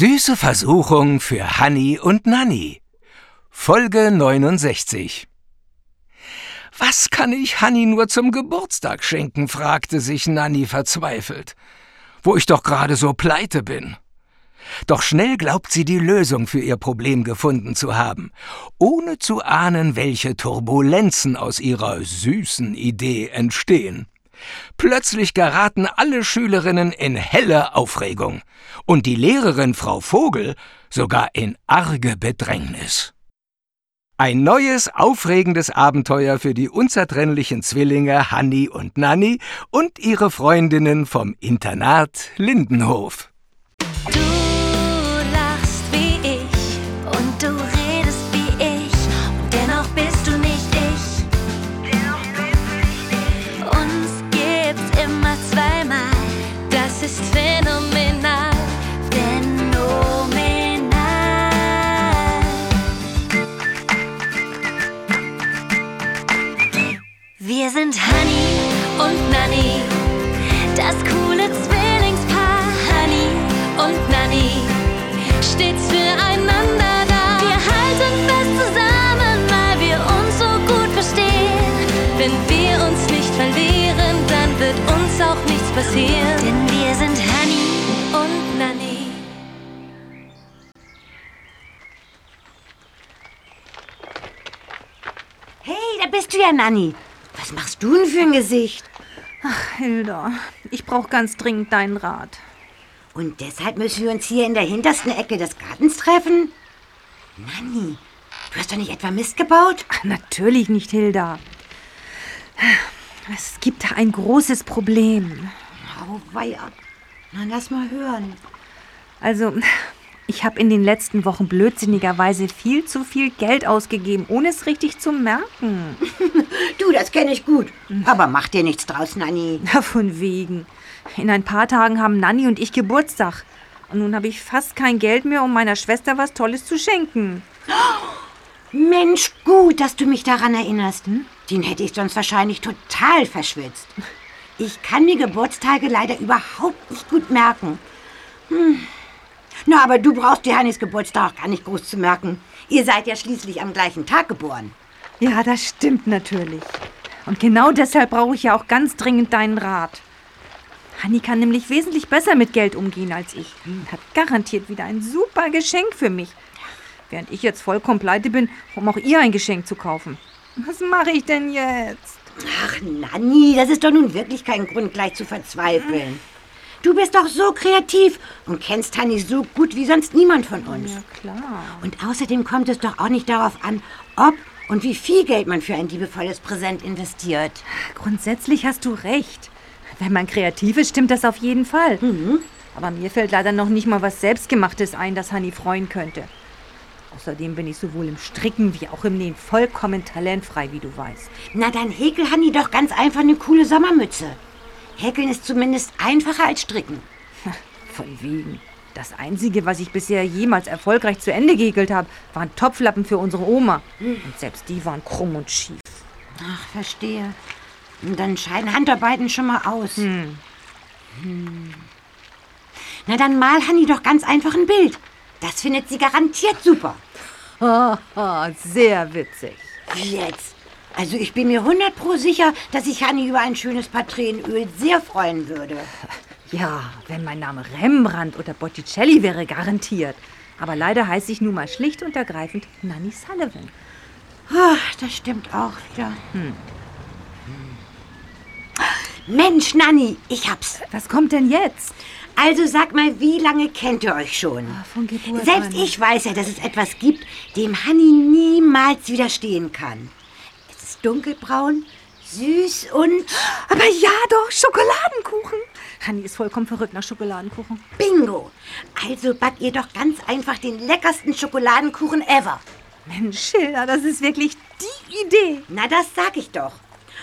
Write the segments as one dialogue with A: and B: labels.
A: Süße Versuchung für Hanni und Nanni. Folge 69. Was kann ich Hanni nur zum Geburtstag schenken? fragte sich Nanni verzweifelt. Wo ich doch gerade so pleite bin. Doch schnell glaubt sie die Lösung für ihr Problem gefunden zu haben, ohne zu ahnen, welche Turbulenzen aus ihrer süßen Idee entstehen. Plötzlich geraten alle Schülerinnen in helle Aufregung und die Lehrerin Frau Vogel sogar in arge Bedrängnis. Ein neues, aufregendes Abenteuer für die unzertrennlichen Zwillinge Hanni und Nanni und ihre Freundinnen vom Internat Lindenhof.
B: Du Wir sind Honey und Nanny, das coole Zwillingspaar. Honey und Nanny, stets füreinander da. Wir halten fest zusammen, weil wir uns so gut verstehen. Wenn wir uns nicht verlieren, dann wird uns auch nichts passieren. Denn wir sind Honey und Nanny.
C: Hey, da bist du ja, Nanny. Was machst du denn für ein Gesicht?
D: Ach, Hilda, ich brauche ganz dringend deinen Rat.
C: Und deshalb müssen wir uns hier in der hintersten Ecke des Gartens treffen? Nanni, du hast doch nicht etwa Mist gebaut?
D: Ach, natürlich nicht, Hilda. Es gibt da ein großes Problem.
C: Oh, weia. Na, lass mal hören.
D: Also, ich habe in den letzten Wochen blödsinnigerweise viel zu viel Geld ausgegeben, ohne es richtig zu merken.
C: du, das kenne ich gut. Aber mach dir nichts draus, Nanni.
D: Na, von wegen. In ein paar Tagen haben Nanni und ich Geburtstag. Und nun habe ich fast kein Geld mehr, um meiner Schwester was Tolles zu schenken.
C: Mensch, gut, dass du mich daran erinnerst. Hm? Den hätte ich sonst wahrscheinlich total verschwitzt. Ich kann mir Geburtstage leider überhaupt nicht gut merken. Hm. Na, aber du brauchst dir Hannis Geburtstag gar nicht groß zu merken. Ihr seid ja schließlich am gleichen Tag geboren.
D: Ja, das stimmt natürlich. Und genau deshalb brauche ich ja auch ganz dringend deinen Rat. Hanni kann nämlich wesentlich besser mit Geld umgehen als ich. Und hat garantiert wieder ein super Geschenk für mich. Während ich jetzt vollkommen pleite bin, um auch ihr ein Geschenk zu kaufen. Was mache ich denn jetzt?
C: Ach, Nanni, das ist doch nun wirklich kein Grund, gleich zu verzweifeln. Du bist doch so kreativ und kennst Hanni so gut wie sonst niemand von uns.
D: Ja, klar.
C: Und außerdem kommt es doch auch nicht darauf an, ob und wie viel Geld man für ein liebevolles Präsent investiert.
D: Grundsätzlich hast du recht. Wenn man kreativ ist, stimmt das auf jeden Fall. Mhm. Aber mir fällt leider noch nicht mal was Selbstgemachtes ein, das Hanni freuen könnte. Außerdem bin ich sowohl im Stricken wie auch im Nähen vollkommen talentfrei, wie du weißt.
C: Na, dann häkel Hanni doch ganz einfach eine coole Sommermütze. Häkeln ist zumindest einfacher als Stricken.
D: Von wegen. Das Einzige, was ich bisher jemals erfolgreich zu Ende gehäkelt habe, waren Topflappen für unsere Oma. Und selbst die waren krumm und schief.
C: Ach, verstehe. Und dann scheiden Handarbeiten schon mal aus. Hm. Hm. Na, dann mal Hanni doch ganz einfach ein Bild. Das findet sie garantiert super.
D: Haha, sehr witzig.
C: Jetzt. Also ich bin mir 100 pro sicher, dass sich Hanni über ein schönes Paar Tränenöl sehr freuen würde.
D: Ja, wenn mein Name Rembrandt oder Botticelli wäre, garantiert. Aber leider heiße ich nun mal schlicht und ergreifend Nanny Sullivan.
C: Ach, das stimmt auch wieder. Hm. Mensch, Nanny, ich hab's.
D: Was kommt denn jetzt?
C: Also sag mal, wie lange kennt ihr euch schon?
D: Ach, von Geburt
C: Selbst
D: an.
C: ich weiß ja, dass es etwas gibt, dem Hanni niemals widerstehen kann dunkelbraun, süß und...
D: Aber ja doch, Schokoladenkuchen. Hanni ist vollkommen verrückt nach Schokoladenkuchen.
C: Bingo! Also backt ihr doch ganz einfach den leckersten Schokoladenkuchen ever.
D: Mensch, Schilder, das ist wirklich die Idee.
C: Na, das sag ich doch.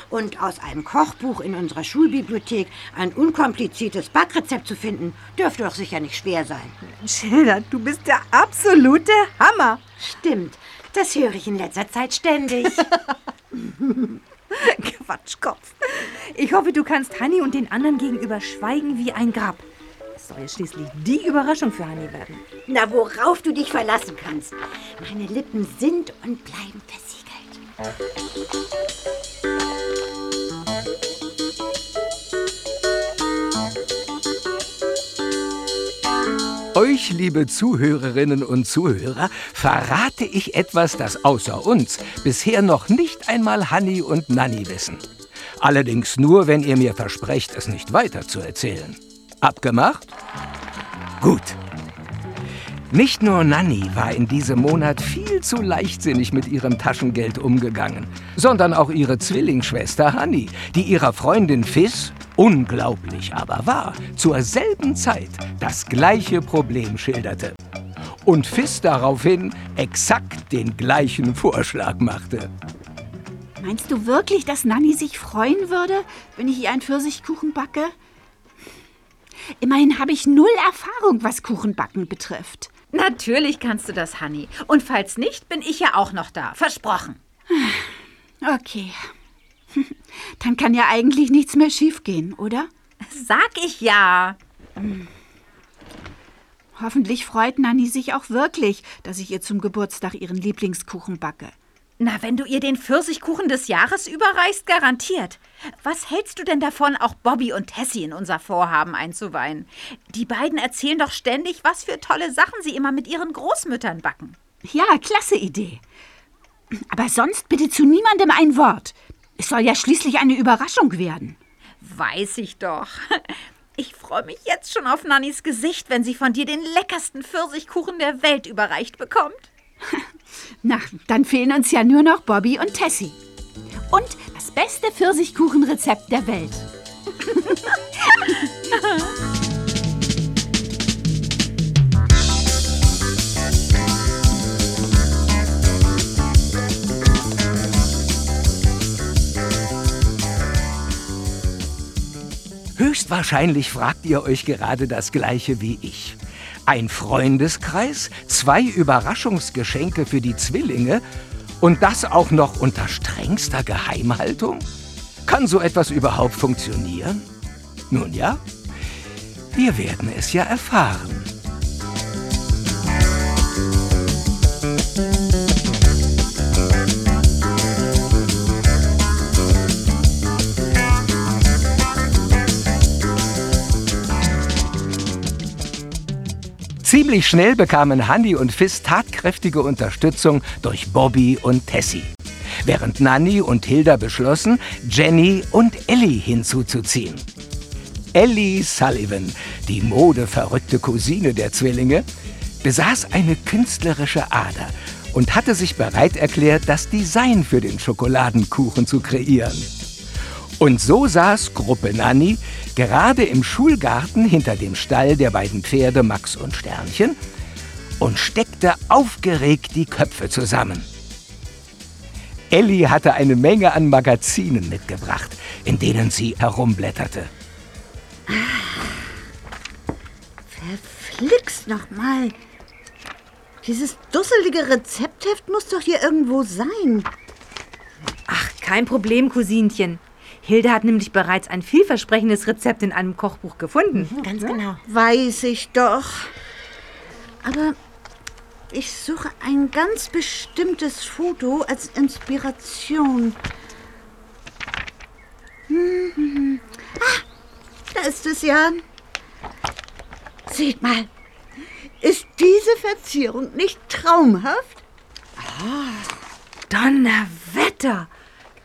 C: Und aus einem Kochbuch in unserer Schulbibliothek ein unkompliziertes Backrezept zu finden, dürfte doch sicher nicht schwer sein.
D: Schilder, du bist der absolute Hammer.
C: Stimmt, das höre ich in letzter Zeit ständig.
D: Quatschkopf. Ich hoffe, du kannst Hanni und den anderen gegenüber schweigen wie ein Grab. Es soll ja schließlich die Überraschung für Hanni werden.
E: Na, worauf du dich verlassen kannst. Meine Lippen sind und bleiben versiegelt.
A: Euch, liebe Zuhörerinnen und Zuhörer, verrate ich etwas, das außer uns bisher noch nicht einmal Hanni und Nanni wissen. Allerdings nur, wenn ihr mir versprecht, es nicht weiter zu erzählen. Abgemacht? Gut. Nicht nur Nanni war in diesem Monat viel zu leichtsinnig mit ihrem Taschengeld umgegangen, sondern auch ihre Zwillingsschwester Hanni, die ihrer Freundin Fiss, unglaublich aber wahr, zur selben Zeit das gleiche Problem schilderte. Und Fiss daraufhin exakt den gleichen Vorschlag machte.
F: Meinst du wirklich, dass Nanni sich freuen würde, wenn ich ihr einen Pfirsichkuchen backe? Immerhin habe ich null Erfahrung, was Kuchenbacken betrifft.
G: Natürlich kannst du das, Hanni. Und falls nicht, bin ich ja auch noch da. Versprochen.
F: Okay. Dann kann ja eigentlich nichts mehr schiefgehen, oder?
G: Sag ich ja.
F: Hoffentlich freut Nanni sich auch wirklich, dass ich ihr zum Geburtstag ihren Lieblingskuchen backe.
G: Na, wenn du ihr den Pfirsichkuchen des Jahres überreichst, garantiert. Was hältst du denn davon, auch Bobby und Tessie in unser Vorhaben einzuweihen? Die beiden erzählen doch ständig, was für tolle Sachen sie immer mit ihren Großmüttern backen.
F: Ja, klasse Idee. Aber sonst bitte zu niemandem ein Wort. Es soll ja schließlich eine Überraschung werden.
G: Weiß ich doch. Ich freue mich jetzt schon auf Nannis Gesicht, wenn sie von dir den leckersten Pfirsichkuchen der Welt überreicht bekommt.
F: Na, dann fehlen uns ja nur noch Bobby und Tessie. Und das beste Pfirsichkuchenrezept der Welt.
A: Höchstwahrscheinlich fragt ihr euch gerade das gleiche wie ich. Ein Freundeskreis, zwei Überraschungsgeschenke für die Zwillinge und das auch noch unter strengster Geheimhaltung? Kann so etwas überhaupt funktionieren? Nun ja, wir werden es ja erfahren. Ziemlich schnell bekamen Hanni und Fiss tatkräftige Unterstützung durch Bobby und Tessie. Während Nanni und Hilda beschlossen, Jenny und Ellie hinzuzuziehen. Ellie Sullivan, die modeverrückte Cousine der Zwillinge, besaß eine künstlerische Ader und hatte sich bereit erklärt, das Design für den Schokoladenkuchen zu kreieren. Und so saß Gruppe Nanni gerade im Schulgarten hinter dem Stall der beiden Pferde Max und Sternchen und steckte aufgeregt die Köpfe zusammen. Ellie hatte eine Menge an Magazinen mitgebracht, in denen sie herumblätterte.
E: Verflixt nochmal. Dieses dusselige Rezeptheft muss doch hier irgendwo sein.
D: Ach, kein Problem, Cousinchen. Hilde hat nämlich bereits ein vielversprechendes Rezept in einem Kochbuch gefunden.
E: Ganz genau. Weiß ich doch. Aber ich suche ein ganz bestimmtes Foto als Inspiration. Hm, hm, hm. Ah, da ist es ja. Seht mal. Ist diese Verzierung nicht traumhaft?
D: Donnerwetter!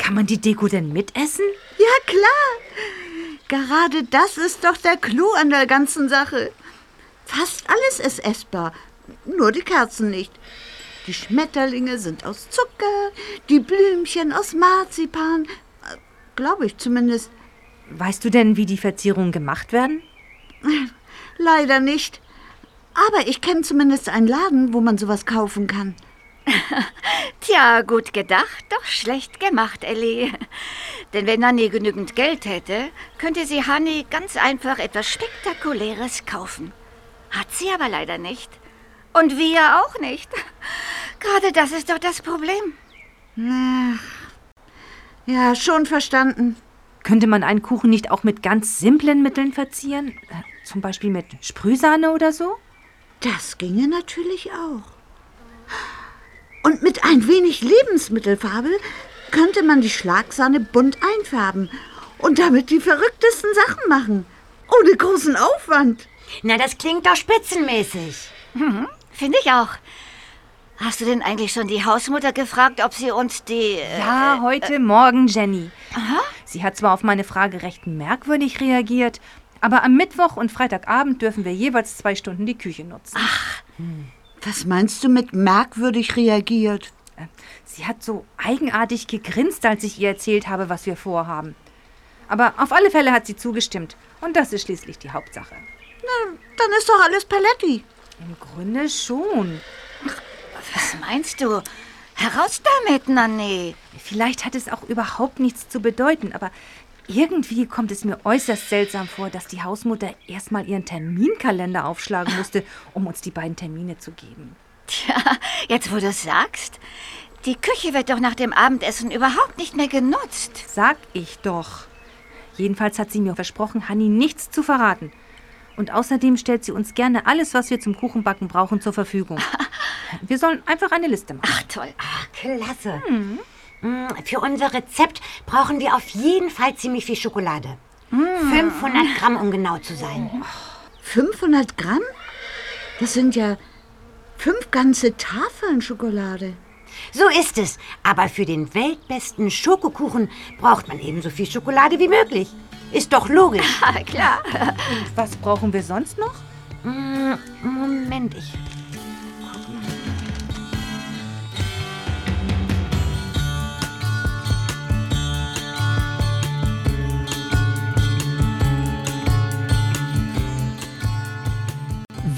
D: Kann man die Deko denn mitessen?
E: Ja, klar. Gerade das ist doch der Clou an der ganzen Sache. Fast alles ist essbar, nur die Kerzen nicht. Die Schmetterlinge sind aus Zucker, die Blümchen aus Marzipan. Glaube ich zumindest.
D: Weißt du denn, wie die Verzierungen gemacht werden?
E: Leider nicht. Aber ich kenne zumindest einen Laden, wo man sowas kaufen kann.
H: Tja, gut gedacht, doch schlecht gemacht, Ellie. Denn wenn Nanny genügend Geld hätte, könnte sie Hanni ganz einfach etwas Spektakuläres kaufen. Hat sie aber leider nicht. Und wir auch nicht. Gerade das ist doch das Problem.
E: Ja, schon verstanden.
D: Könnte man einen Kuchen nicht auch mit ganz simplen Mitteln verzieren? Äh, Zum Beispiel mit Sprühsahne oder so?
E: Das ginge natürlich auch. Und mit ein wenig Lebensmittelfarbe könnte man die Schlagsahne bunt einfärben und damit die verrücktesten Sachen machen. Ohne großen Aufwand.
C: Na, das klingt doch spitzenmäßig.
H: Finde ich auch. Hast du denn eigentlich schon die Hausmutter gefragt, ob sie uns die... Äh,
D: Ja, heute Morgen, Jenny. Sie hat zwar auf meine Frage recht merkwürdig reagiert, aber am Mittwoch und Freitagabend dürfen wir jeweils zwei Stunden die Küche nutzen.
E: Was meinst du mit merkwürdig reagiert?
D: Sie hat so eigenartig gegrinst, als ich ihr erzählt habe, was wir vorhaben. Aber auf alle Fälle hat sie zugestimmt. Und das ist schließlich die Hauptsache.
E: Dann ist doch alles Paletti.
D: Im Grunde schon.
H: was meinst du? Heraus damit, Nanny.
D: Vielleicht hat es auch überhaupt nichts zu bedeuten, aber irgendwie kommt es mir äußerst seltsam vor, dass die Hausmutter erstmal ihren Terminkalender aufschlagen musste, um uns die beiden Termine zu geben.
H: Tja, jetzt wo du es sagst, die Küche wird doch nach dem Abendessen überhaupt nicht mehr genutzt.
D: Sag ich doch. Jedenfalls hat sie mir versprochen, Hanni nichts zu verraten. Und außerdem stellt sie uns gerne alles, was wir zum Kuchenbacken brauchen, zur Verfügung. Wir sollen einfach eine Liste machen.
H: Ach toll.
C: Klasse. Mm, Für unser Rezept brauchen wir auf jeden Fall ziemlich viel Schokolade. 500 Gramm, um genau zu sein.
E: 500 Gramm? Das sind ja fünf ganze Tafeln Schokolade.
C: So ist es. Aber für den weltbesten Schokokuchen braucht man ebenso viel Schokolade wie möglich. Ist doch logisch.
H: Klar.
D: Was brauchen wir sonst noch?
C: Mm, Moment, ich.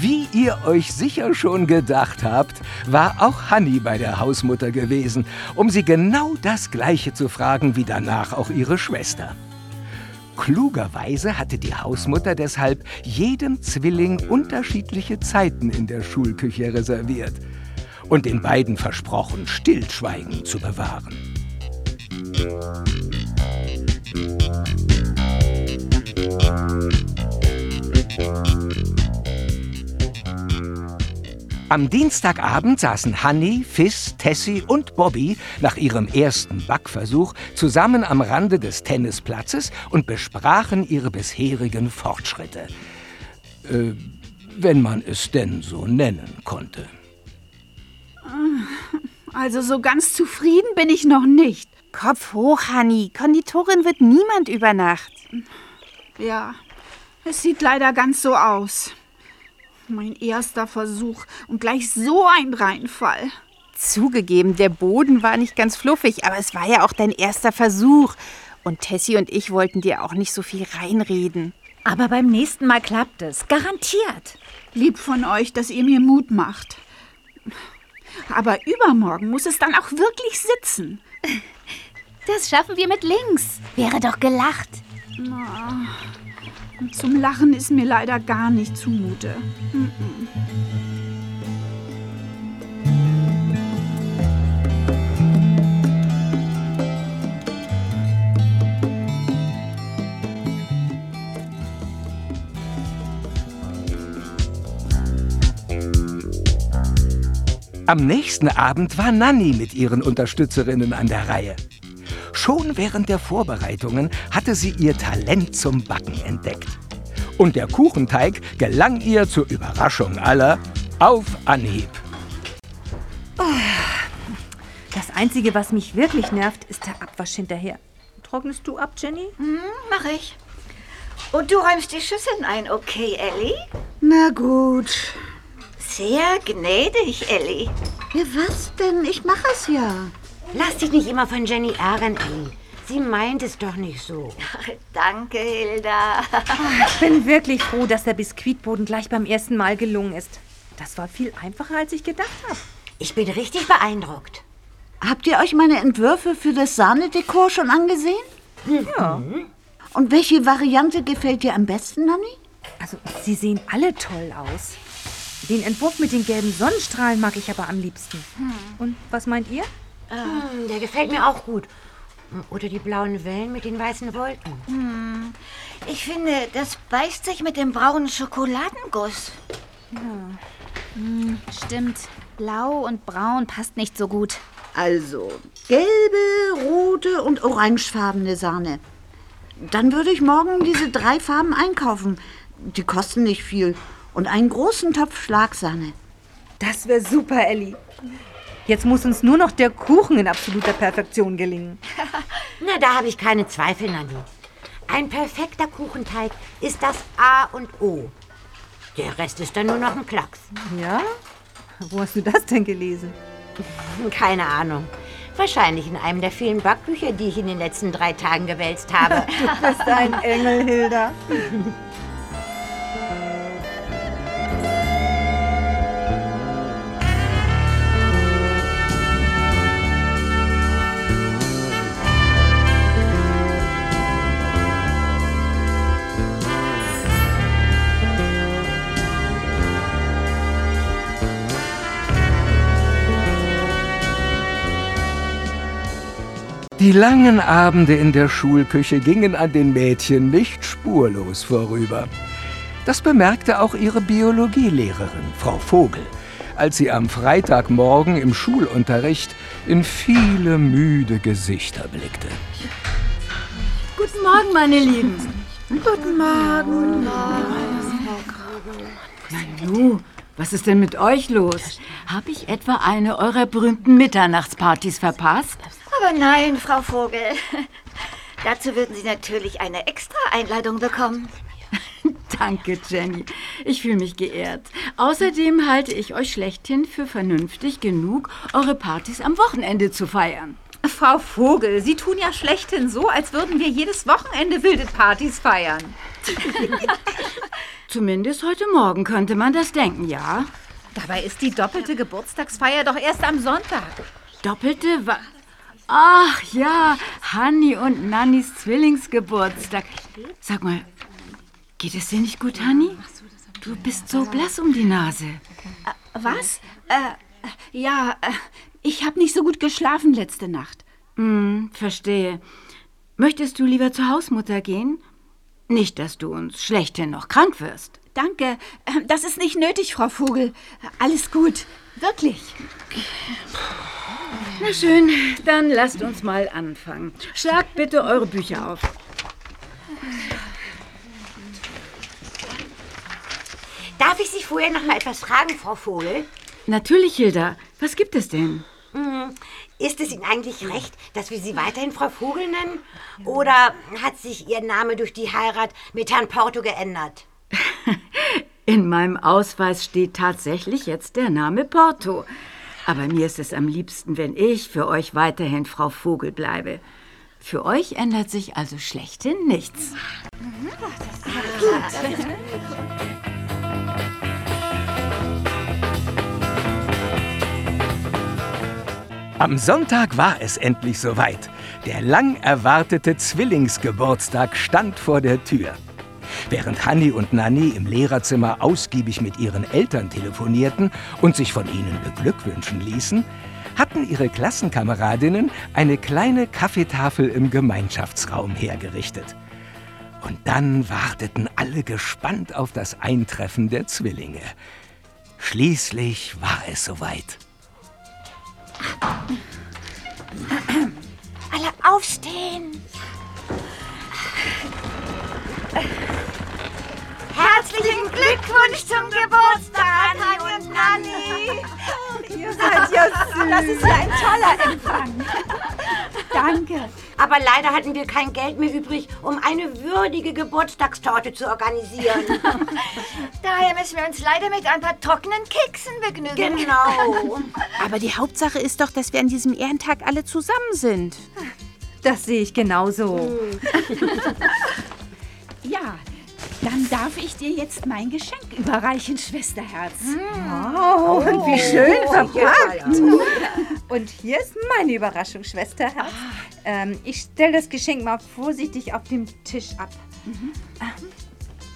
A: Wie ihr euch sicher schon gedacht habt, war auch Hanni bei der Hausmutter gewesen, um sie genau das Gleiche zu fragen wie danach auch ihre Schwester. Klugerweise hatte die Hausmutter deshalb jedem Zwilling unterschiedliche Zeiten in der Schulküche reserviert und den beiden versprochen, Stillschweigen zu bewahren. Am Dienstagabend saßen Hanni, Fiss, Tessie und Bobby nach ihrem ersten Backversuch zusammen am Rande des Tennisplatzes und besprachen ihre bisherigen Fortschritte. Äh, wenn man es denn so nennen konnte.
F: Also so ganz zufrieden bin ich noch nicht.
I: Kopf hoch, Hanni. Konditorin wird niemand über Nacht.
F: Ja, es sieht leider ganz so aus. Mein erster Versuch und gleich so ein Reinfall.
I: Zugegeben, der Boden war nicht ganz fluffig, aber es war ja auch dein erster Versuch. Und Tessie und ich wollten dir auch nicht so viel reinreden. Aber beim nächsten Mal klappt es. Garantiert.
F: Lieb von euch, dass ihr mir Mut macht. Aber übermorgen muss es dann auch wirklich sitzen.
G: Das schaffen wir mit links. Wäre doch gelacht.
F: Und zum Lachen ist mir leider gar nicht zumute.
A: Am nächsten Abend war Nanni mit ihren Unterstützerinnen an der Reihe. Schon während der Vorbereitungen hatte sie ihr Talent zum Backen entdeckt. Und der Kuchenteig gelang ihr zur Überraschung aller auf Anhieb.
D: Das Einzige, was mich wirklich nervt, ist der Abwasch hinterher. Trocknest du ab, Jenny?
H: Mach ich. Und du räumst die Schüsseln ein, okay, Ellie?
E: Na gut.
H: Sehr gnädig, Ellie.
E: Ja, was denn? Ich mache es ja.
C: Lass dich nicht immer von Jenny ärgern, Ellie. Sie meint es doch nicht so.
H: Danke, Hilda.
D: Ich bin wirklich froh, dass der Biskuitboden gleich beim ersten Mal gelungen ist. Das war viel einfacher, als ich gedacht habe.
C: Ich bin richtig beeindruckt.
E: Habt ihr euch meine Entwürfe für das Sahnedekor schon angesehen?
D: Ja.
E: Und welche Variante gefällt dir am besten, Nanni?
D: Also, sie sehen alle toll aus. Den Entwurf mit den gelben Sonnenstrahlen mag ich aber am liebsten. Und was meint ihr?
C: Hm, der gefällt mir auch gut. Oder die blauen Wellen mit den weißen Wolken.
H: Ich finde, das beißt sich mit dem braunen Schokoladenguss.
F: Stimmt. Blau und braun passt nicht so gut.
E: Also, gelbe, rote und orangefarbene Sahne. Dann würde ich morgen diese drei Farben einkaufen. Die kosten nicht viel. Und einen großen Topf Schlagsahne.
D: Das wäre super, Elli. Jetzt muss uns nur noch der Kuchen in absoluter Perfektion gelingen.
C: Na, da habe ich keine Zweifel, Nanni. Ein perfekter Kuchenteig ist das A und O. Der Rest ist dann nur noch ein Klacks.
D: Ja? Wo hast du das denn gelesen?
C: Keine Ahnung. Wahrscheinlich in einem der vielen Backbücher, die ich in den letzten drei Tagen gewälzt habe.
D: Du bist ein Engel, Hilda.
A: Die langen Abende in der Schulküche gingen an den Mädchen nicht spurlos vorüber. Das bemerkte auch ihre Biologielehrerin, Frau Vogel, als sie am Freitagmorgen im Schulunterricht in viele müde Gesichter blickte.
J: Guten Morgen, meine Lieben.
E: Guten Morgen.
J: Nanu, was ist denn mit euch los? Habe ich etwa eine eurer berühmten Mitternachtspartys verpasst?
H: Aber nein, Frau Vogel. Dazu würden Sie natürlich eine extra Einladung bekommen.
J: Danke, Jenny. Ich fühle mich geehrt. Außerdem halte ich euch schlechthin für vernünftig genug, eure Partys am Wochenende zu feiern.
F: Frau Vogel, Sie tun ja schlechthin so, als würden wir jedes Wochenende wilde Partys feiern.
J: Zumindest heute Morgen könnte man das denken, ja?
F: Dabei ist die doppelte Geburtstagsfeier doch erst am Sonntag.
J: Doppelte Wa Ach ja, Hanni und Nannis Zwillingsgeburtstag. Sag mal, geht es dir nicht gut, Hanni? Du bist so blass um die Nase.
E: Was? Äh, ja, äh, ich habe nicht so gut geschlafen letzte Nacht.
J: Hm, verstehe. Möchtest du lieber zur Hausmutter gehen? Nicht, dass du uns schlechthin noch krank wirst.
E: Danke. Äh, Das ist nicht nötig, Frau Vogel. Alles gut. Wirklich.
J: Na schön, dann lasst uns mal anfangen. Schlagt bitte eure Bücher auf.
C: Darf ich Sie vorher noch mal etwas fragen, Frau Vogel?
J: Natürlich, Hilda. Was gibt es denn?
C: Ist es Ihnen eigentlich recht, dass wir Sie weiterhin Frau Vogel nennen? Oder hat sich Ihr Name durch die Heirat mit Herrn Porto geändert?
J: In meinem Ausweis steht tatsächlich jetzt der Name Porto. Aber mir ist es am liebsten, wenn ich für euch weiterhin Frau Vogel bleibe. Für euch ändert sich also schlechthin nichts.
A: Am Sonntag war es endlich soweit. Der lang erwartete Zwillingsgeburtstag stand vor der Tür. Während Hanni und Nanni im Lehrerzimmer ausgiebig mit ihren Eltern telefonierten und sich von ihnen beglückwünschen ließen, hatten ihre Klassenkameradinnen eine kleine Kaffeetafel im Gemeinschaftsraum hergerichtet. Und dann warteten alle gespannt auf das Eintreffen der Zwillinge. Schließlich war es soweit.
H: Alle aufstehen. Herzlichen Glückwunsch zum Geburtstag, Hanni und Nanni.
D: Ihr seid ja süß.
E: Das ist ja ein toller Empfang. Danke.
C: Aber leider hatten wir kein Geld mehr übrig, um eine würdige Geburtstagstorte zu organisieren.
H: Daher müssen wir uns leider mit ein paar trockenen Keksen begnügen.
C: genau.
I: Aber die Hauptsache ist doch, dass wir an diesem Ehrentag alle zusammen sind.
D: Das sehe ich genauso.
E: Ja, dann darf ich dir jetzt mein Geschenk überreichen, Schwesterherz.
D: Oh, und wie schön verpackt. Und hier ist meine Überraschung, Schwesterherz. Ähm, ich stelle das Geschenk mal vorsichtig auf dem Tisch ab.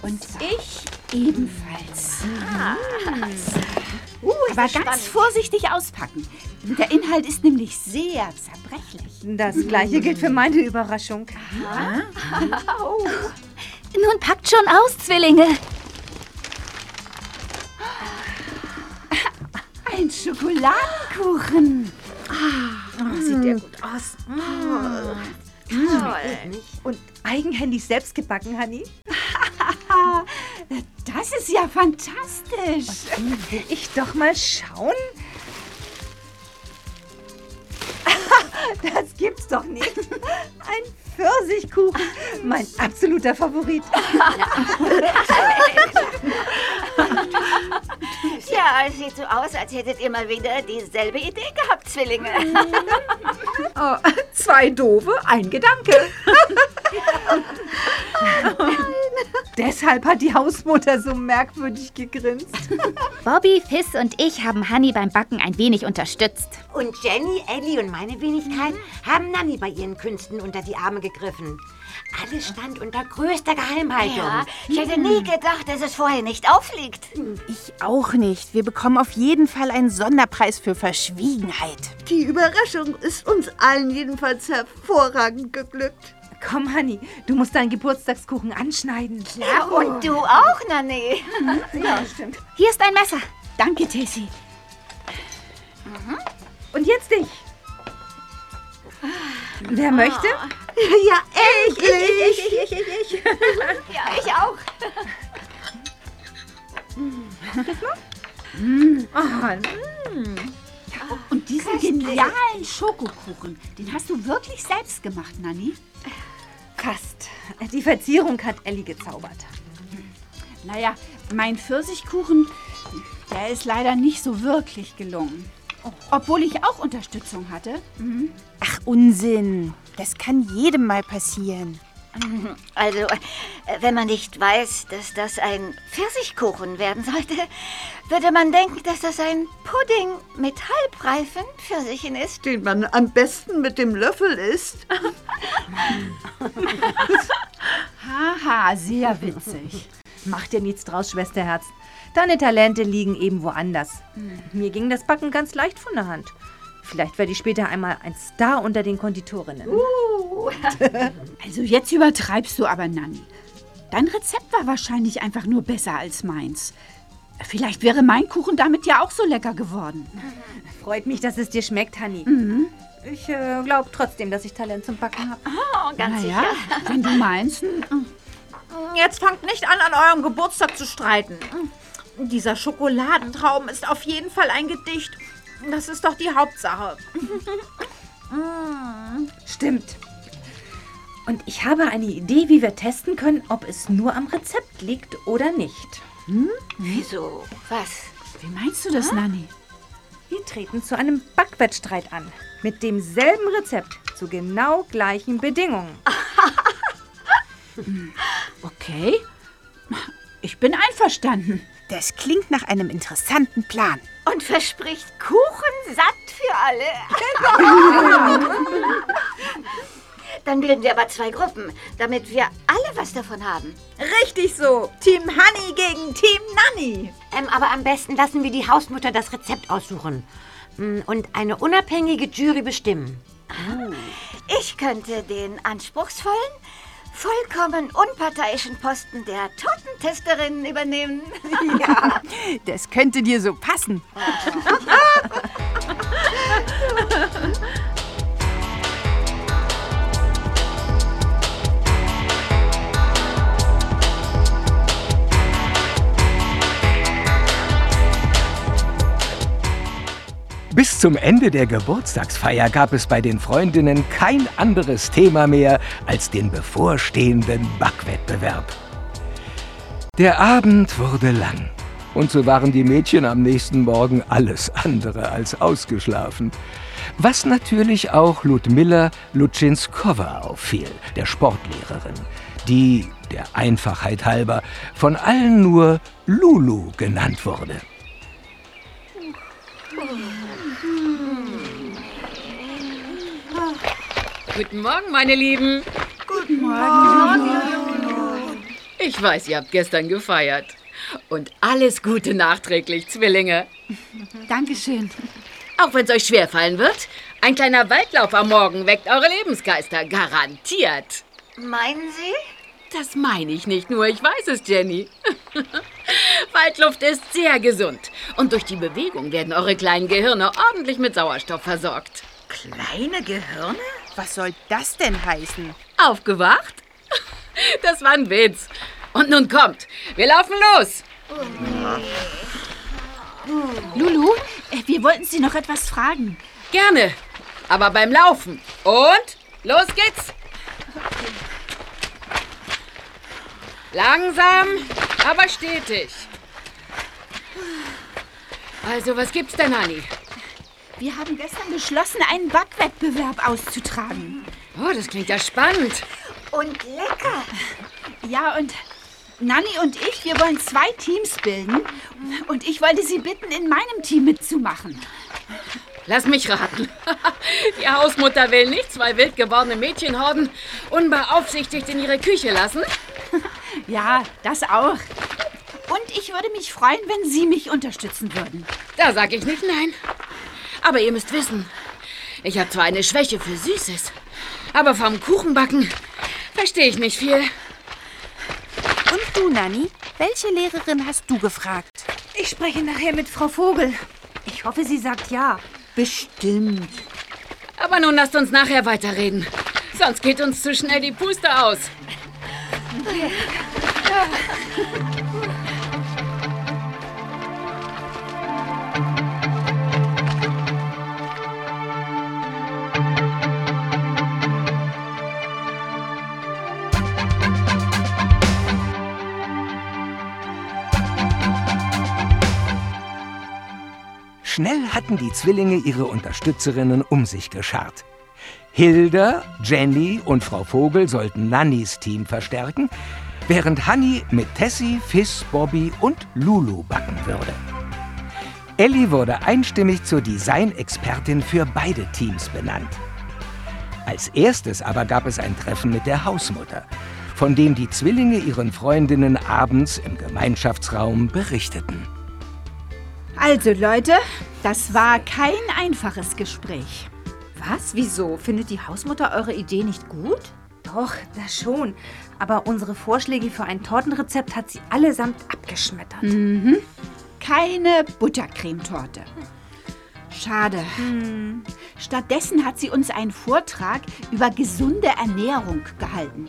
E: Und ich ebenfalls. Uh, aber ganz vorsichtig auspacken. Der Inhalt ist nämlich sehr zerbrechlich.
D: Das gleiche gilt für meine Überraschung.
H: Nun packt schon aus, Zwillinge.
F: Ein Schokoladenkuchen. Ah, sieht der gut aus.
D: Und eigenhändig selbst gebacken, Hanni?
F: Das ist ja fantastisch.
D: Will ich doch mal schauen? Das gibt's doch nicht. Ein Pfirsichkuchen. Mein absoluter Favorit.
H: Ja, es sieht so aus, als hättet ihr mal wieder dieselbe Idee gehabt, Zwillinge.
F: Oh, zwei Doofe, ein Gedanke.
D: Deshalb hat die Hausmutter so merkwürdig gegrinst.
K: Bobby, Fiss und ich haben Hanni beim Backen ein wenig unterstützt.
C: Und Jenny, Ellie und meine Wenigkeit haben Nanny bei ihren Künsten unter die Arme gegriffen. Alles stand unter größter Geheimhaltung.
H: Ja, ich hätte nie gedacht, dass es vorher nicht aufliegt.
I: Ich auch nicht. Wir bekommen auf jeden Fall einen Sonderpreis für Verschwiegenheit.
E: Die Überraschung ist uns allen jedenfalls hervorragend geglückt.
D: Komm, Hanni, du musst deinen Geburtstagskuchen anschneiden.
H: Ja, und du auch, Nanny.
D: Ja, stimmt.
K: Hier ist ein Messer.
F: Danke, Tessie.
D: Und jetzt ich. Wer möchte?
E: Ja, endlich!
H: Ja, ich auch.
F: Und diesen genialen Schokokuchen, den hast du wirklich selbst gemacht, Nanny?
D: Fast. Die Verzierung hat Ellie gezaubert.
F: Naja, mein Pfirsichkuchen, der ist leider nicht so wirklich gelungen. Obwohl ich auch Unterstützung hatte.
I: Ach, Unsinn. Das kann jedem mal passieren.
H: Also, äh, wenn man nicht weiß, dass das ein Pfirsichkuchen werden sollte, würde man denken, dass das ein Pudding mit halbreifen Pfirsichen ist.
E: Den man am besten mit dem Löffel isst.
F: Haha, sehr witzig.
D: Mach dir nichts draus, Schwesterherz. Deine Talente liegen eben woanders. Mir ging das Backen ganz leicht von der Hand. Vielleicht werde ich später einmal ein Star unter den Konditorinnen.
F: Also jetzt übertreibst du aber, Nanny. Dein Rezept war wahrscheinlich einfach nur besser als meins. Vielleicht wäre mein Kuchen damit ja auch so lecker geworden.
D: Freut mich, dass es dir schmeckt, Hanni. Ich äh, glaube trotzdem, dass ich Talent zum Backen habe.
H: Oh, ganz
F: Naja,
H: sicher.
F: wenn du meinst.
G: Jetzt fangt nicht an, an eurem Geburtstag zu streiten. Dieser Schokoladentraum ist auf jeden Fall ein Gedicht. Das ist doch die Hauptsache.
D: Stimmt. Und ich habe eine Idee, wie wir testen können, ob es nur am Rezept liegt oder nicht.
H: Wieso? Was?
F: Wie meinst du das, Nanny?
D: Wir treten zu einem Backwettstreit an. Mit demselben Rezept, zu genau gleichen Bedingungen.
F: Okay. Ich bin einverstanden.
I: Das klingt nach einem interessanten Plan.
H: Und verspricht Kuchen satt für alle. Dann bilden wir aber zwei Gruppen, damit wir alle was davon haben.
G: Richtig so. Team Honey gegen Team Nanny.
C: Ähm, aber am besten lassen wir die Hausmutter das Rezept aussuchen. Mm, Und eine unabhängige Jury bestimmen.
H: Ich könnte den anspruchsvollen, vollkommen unparteiischen Posten der Tortentesterin übernehmen.
I: Das könnte dir so passen.
A: Bis zum Ende der Geburtstagsfeier gab es bei den Freundinnen kein anderes Thema mehr als den bevorstehenden Backwettbewerb. Der Abend wurde lang und so waren die Mädchen am nächsten Morgen alles andere als ausgeschlafen. Was natürlich auch Ludmilla Lutschinskova auffiel, der Sportlehrerin, die, der Einfachheit halber, von allen nur Lulu genannt wurde.
L: Guten Morgen, meine Lieben. Guten Morgen. Ich weiß, ihr habt gestern gefeiert. Und alles Gute nachträglich, Zwillinge.
F: Dankeschön.
L: Auch wenn es euch schwerfallen wird, ein kleiner Waldlauf am Morgen weckt eure Lebensgeister. Garantiert.
H: Meinen Sie?
J: Das meine ich nicht nur, ich weiß es, Jenny. Waldluft ist sehr gesund. Und durch die Bewegung werden eure kleinen Gehirne ordentlich mit Sauerstoff versorgt.
I: Kleine Gehirne? Was soll das denn heißen?
J: Aufgewacht? Das war ein Witz. Und nun kommt, wir laufen los.
F: Lulu, wir wollten Sie noch etwas fragen.
J: Gerne, aber beim Laufen. Und los geht's. Langsam, aber stetig. Also, was gibt's denn, Anni?
F: Wir haben gestern beschlossen, einen Backwettbewerb auszutragen.
J: Oh, das klingt ja spannend.
F: Und lecker. Ja, und Nanni und ich, wir wollen zwei Teams bilden. Und ich wollte Sie bitten, in meinem Team mitzumachen.
J: Lass mich raten. Die Hausmutter will nicht zwei wild gewordene Mädchenhorden unbeaufsichtigt in ihre Küche lassen?
F: Ja, das auch. Und ich würde mich freuen, wenn Sie mich unterstützen würden.
J: Da sag ich nicht nein. Aber ihr müsst wissen, ich habe zwar eine Schwäche für Süßes, aber vom Kuchenbacken verstehe ich nicht viel.
I: Und du, Nanni? Welche Lehrerin hast du gefragt?
D: Ich spreche nachher mit Frau Vogel. Ich hoffe, sie sagt ja.
E: Bestimmt.
J: Aber nun lasst uns nachher weiterreden. Sonst geht uns zu schnell die Puste aus.
A: Schnell hatten die Zwillinge ihre Unterstützerinnen um sich geschart. Hilda, Jenny und Frau Vogel sollten Nannys Team verstärken, während Hanni mit Tessie, Fiss, Bobby und Lulu backen würde. Ellie wurde einstimmig zur Designexpertin für beide Teams benannt. Als erstes aber gab es ein Treffen mit der Hausmutter, von dem die Zwillinge ihren Freundinnen abends im Gemeinschaftsraum berichteten.
F: Also Leute, das war kein einfaches Gespräch.
G: Was? Wieso? Findet die Hausmutter eure Idee nicht gut?
D: Doch, das schon. Aber unsere Vorschläge für ein Tortenrezept hat sie allesamt abgeschmettert.
F: Mhm. Keine Buttercremetorte. Schade. Stattdessen hat sie uns einen Vortrag über gesunde Ernährung gehalten.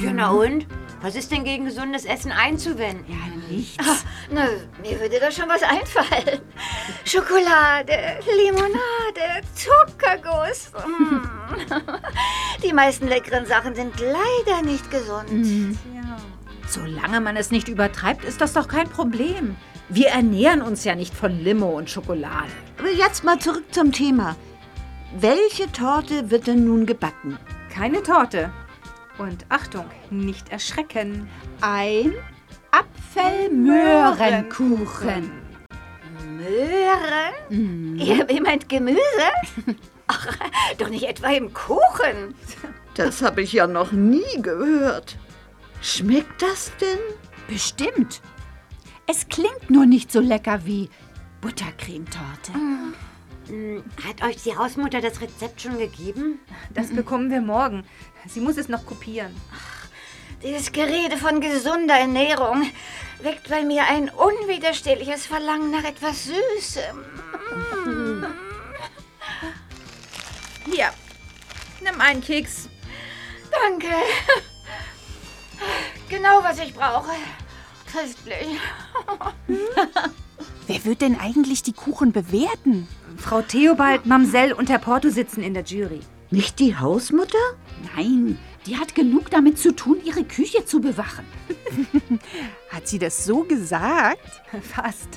C: Ja, na und? Was ist denn gegen gesundes Essen einzuwenden?
F: Ja, nichts.
H: Ah, na, mir würde da schon was einfallen. Schokolade, Limonade, Zuckerguss. Mm. Die meisten leckeren Sachen sind leider nicht gesund.
G: Solange man es nicht übertreibt, ist das doch kein Problem. Wir ernähren uns ja nicht von Limo und Schokolade.
E: Aber jetzt mal zurück zum Thema. Welche Torte wird denn nun gebacken?
D: Keine Torte. Und Achtung, nicht erschrecken.
F: Ein Apfelmöhrenkuchen.
H: Möhren? Ihr, ihr meint Gemüse? Ach, doch nicht etwa im Kuchen.
E: Das habe ich ja noch nie gehört. Schmeckt das denn?
F: Bestimmt. Es klingt nur nicht so lecker wie Buttercremetorte.
C: Hm, Hat euch die Hausmutter das Rezept schon gegeben?
D: Das bekommen wir morgen. Sie muss es noch kopieren.
H: Dieses Gerede von gesunder Ernährung weckt bei mir ein unwiderstehliches Verlangen nach etwas Süßem.
G: Hier, nimm einen Keks.
H: Danke. Genau, was ich brauche. Köstlich.
I: Wer wird denn eigentlich die Kuchen bewerten?
D: Frau Theobald, Mamsell und Herr Porto sitzen in der Jury.
E: Nicht die Hausmutter?
F: Nein, die hat genug damit zu tun, ihre Küche zu bewachen.
I: Hat sie das so gesagt?
D: Fast.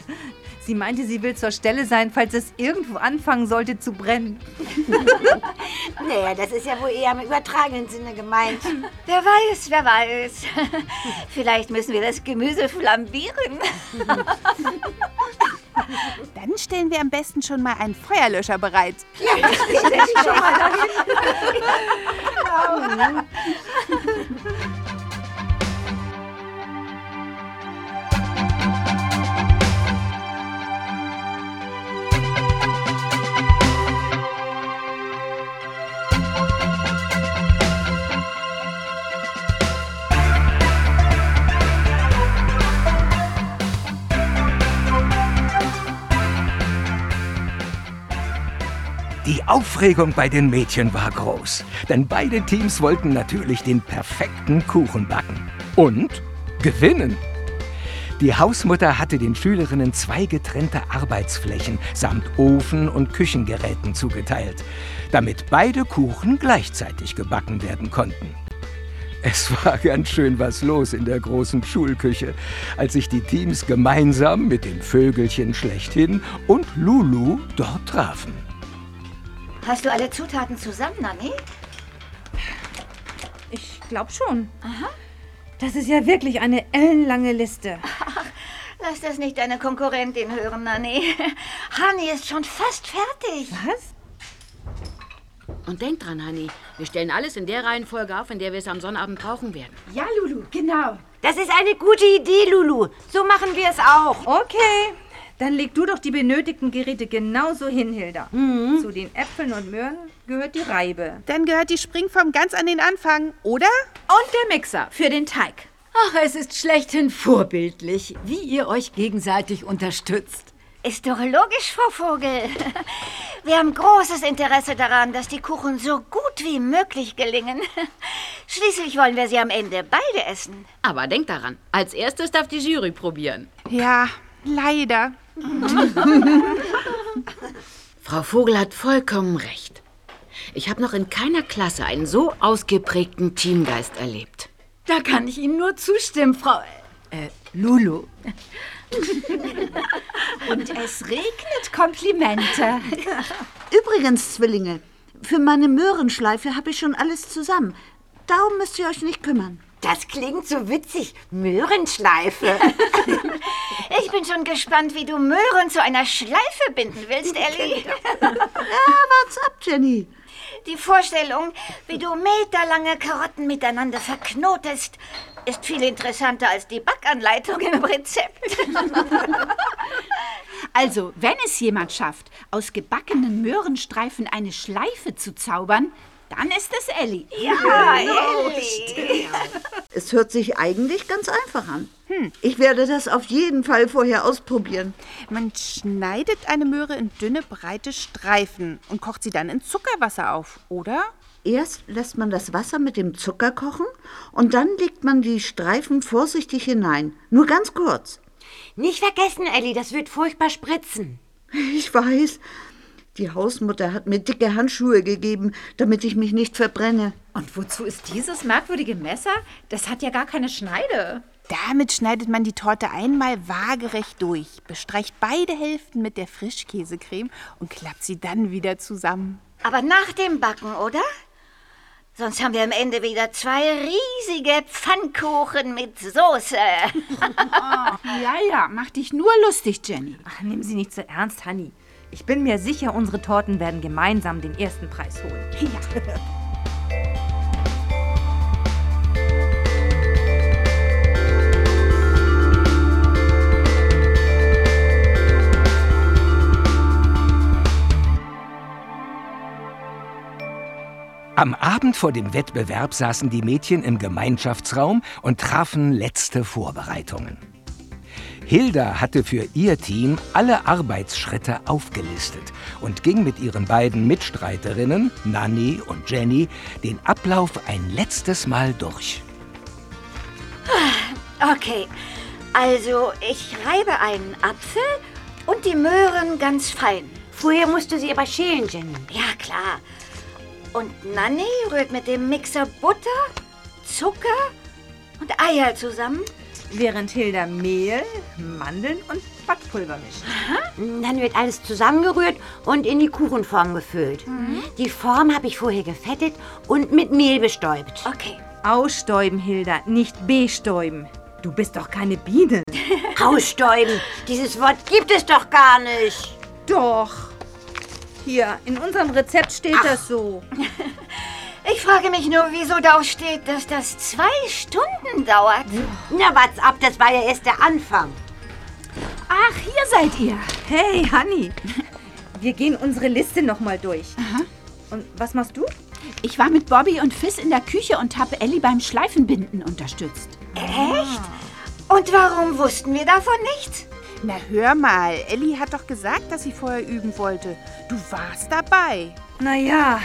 D: Sie meinte, sie will zur Stelle sein, falls es irgendwo anfangen sollte zu brennen.
C: naja, das ist ja wohl eher im übertragenen Sinne gemeint.
H: Wer weiß, wer weiß. Vielleicht müssen wir das Gemüse flambieren.
I: Dann stellen wir am besten schon mal einen Feuerlöscher bereit. Ja, das schon mal dahin. genau.
A: Die Aufregung bei den Mädchen war groß, denn beide Teams wollten natürlich den perfekten Kuchen backen und gewinnen. Die Hausmutter hatte den Schülerinnen zwei getrennte Arbeitsflächen samt Ofen und Küchengeräten zugeteilt, damit beide Kuchen gleichzeitig gebacken werden konnten. Es war ganz schön was los in der großen Schulküche, als sich die Teams gemeinsam mit den Vögelchen schlechthin und Lulu dort trafen.
H: Hast du alle Zutaten zusammen, Nanni?
D: Ich glaub schon. Aha. Das ist ja wirklich eine ellenlange Liste.
H: Lass das nicht deine Konkurrentin hören, Nanni. Hani ist schon fast fertig.
D: Was?
J: Und denk dran, Hanni, wir stellen alles in der Reihenfolge auf, in der wir es am Sonnabend brauchen werden.
C: Ja, Lulu, genau. Das ist eine gute Idee, Lulu. So machen wir es auch.
D: Okay, dann leg du doch die benötigten Geräte genauso hin, Hilda. Zu den Äpfeln und Möhren gehört die Reibe.
I: Dann gehört die Springform ganz an den Anfang, oder?
G: Und der Mixer für den Teig.
M: Ach, es ist schlechthin vorbildlich, wie ihr euch gegenseitig unterstützt.
H: Ist doch logisch, Frau Vogel. Wir haben großes Interesse daran, dass die Kuchen so gut wie möglich gelingen. Schließlich wollen wir sie am Ende beide essen.
J: Aber denk daran, als erstes darf die Jury probieren.
I: Ja, leider.
J: Frau Vogel hat vollkommen recht. Ich habe noch in keiner Klasse einen so ausgeprägten Teamgeist erlebt.
M: Da kann ich Ihnen nur zustimmen, Frau. Äh, Lulu.
C: Und es regnet Komplimente.
E: Übrigens, Zwillinge, für meine Möhrenschleife habe ich schon alles zusammen. Darum müsst ihr euch nicht kümmern.
C: Das klingt so witzig. Möhrenschleife.
H: Ich bin schon gespannt, wie du Möhren zu einer Schleife binden willst, Ellie.
E: Ja, wart's ab, Jenny.
H: Die Vorstellung, wie du meterlange Karotten miteinander verknotest, ist viel interessanter als die Backanleitung im Rezept.
F: Also, wenn es jemand schafft, aus gebackenen Möhrenstreifen eine Schleife zu zaubern, dann ist es Ellie.
H: Ja, Ellie.
E: Es hört sich eigentlich ganz einfach an. Ich werde das auf jeden Fall vorher ausprobieren.
I: Man schneidet eine Möhre in dünne, breite Streifen und kocht sie dann in Zuckerwasser auf, oder?
E: Erst lässt man das Wasser mit dem Zucker kochen und dann legt man die Streifen vorsichtig hinein. Nur ganz kurz.
C: Nicht vergessen, Elli, das wird furchtbar spritzen.
E: Ich weiß. Die Hausmutter hat mir dicke Handschuhe gegeben, damit ich mich nicht verbrenne.
G: Und wozu ist dieses merkwürdige Messer? Das hat ja gar keine Schneide.
I: Damit schneidet man die Torte einmal waagerecht durch, bestreicht beide Hälften mit der Frischkäsecreme und klappt sie dann wieder zusammen.
H: Aber nach dem Backen, oder? Sonst haben wir am Ende wieder zwei riesige Pfannkuchen mit Soße.
F: Ja, ja, mach dich nur lustig, Jenny.
D: Ach, nimm sie nicht so ernst, Hanni. Ich bin mir sicher, unsere Torten werden gemeinsam den ersten Preis holen.
A: Am Abend vor dem Wettbewerb saßen die Mädchen im Gemeinschaftsraum und trafen letzte Vorbereitungen. Hilda hatte für ihr Team alle Arbeitsschritte aufgelistet und ging mit ihren beiden Mitstreiterinnen, Nanny und Jenny, den Ablauf ein letztes Mal durch.
H: Okay, also ich reibe einen Apfel und die Möhren ganz fein.
C: Vorher musst du sie aber schälen, Jenny.
H: Ja, klar. Und Nanny rührt mit dem Mixer Butter, Zucker und Eier zusammen.
D: Während Hilda Mehl, Mandeln und Backpulver mischt.
C: Dann wird alles zusammengerührt und in die Kuchenform gefüllt. Die Form habe ich vorher gefettet und mit Mehl bestäubt.
H: Okay.
D: Ausstäuben, Hilda, nicht bestäuben. Du bist doch keine Biene.
C: Ausstäuben. Dieses Wort gibt es doch gar nicht.
D: Doch. Hier, in unserem Rezept steht das so.
H: Ich frage mich nur, wieso da steht, dass das zwei Stunden dauert.
C: Na, warte ab, das war ja erst der Anfang.
F: Ach, hier seid ihr.
D: Hey, Hanni. Wir gehen unsere Liste nochmal durch. Und was machst du?
F: Ich war mit Bobby und Fizz in der Küche und habe Ellie beim Schleifenbinden unterstützt.
H: Echt? Und warum wussten wir davon nichts?
I: Na hör mal, Ellie hat doch gesagt, dass sie vorher üben wollte. Du warst dabei.
D: Naja,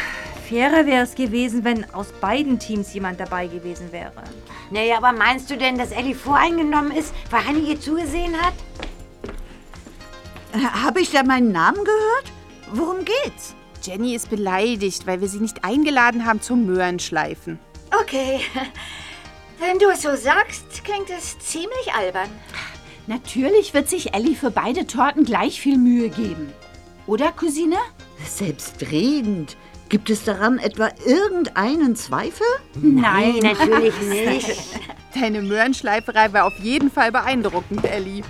D: fairer wäre es gewesen, wenn aus beiden Teams jemand dabei gewesen wäre.
C: Naja, aber meinst du denn, dass Ellie voreingenommen ist, weil Hanni ihr zugesehen hat?
E: Habe ich da meinen Namen gehört? Worum geht's?
I: Jenny ist beleidigt, weil wir sie nicht eingeladen haben zum Möhrenschleifen.
H: Okay. Wenn du es so sagst, klingt es ziemlich albern.
F: Natürlich wird sich Ellie für beide Torten gleich viel Mühe geben. Oder, Cousine?
E: Selbstredend. Gibt es daran etwa irgendeinen Zweifel?
C: Nein, natürlich nicht.
I: Deine Möhrenschleiferei war auf jeden Fall beeindruckend, Ellie.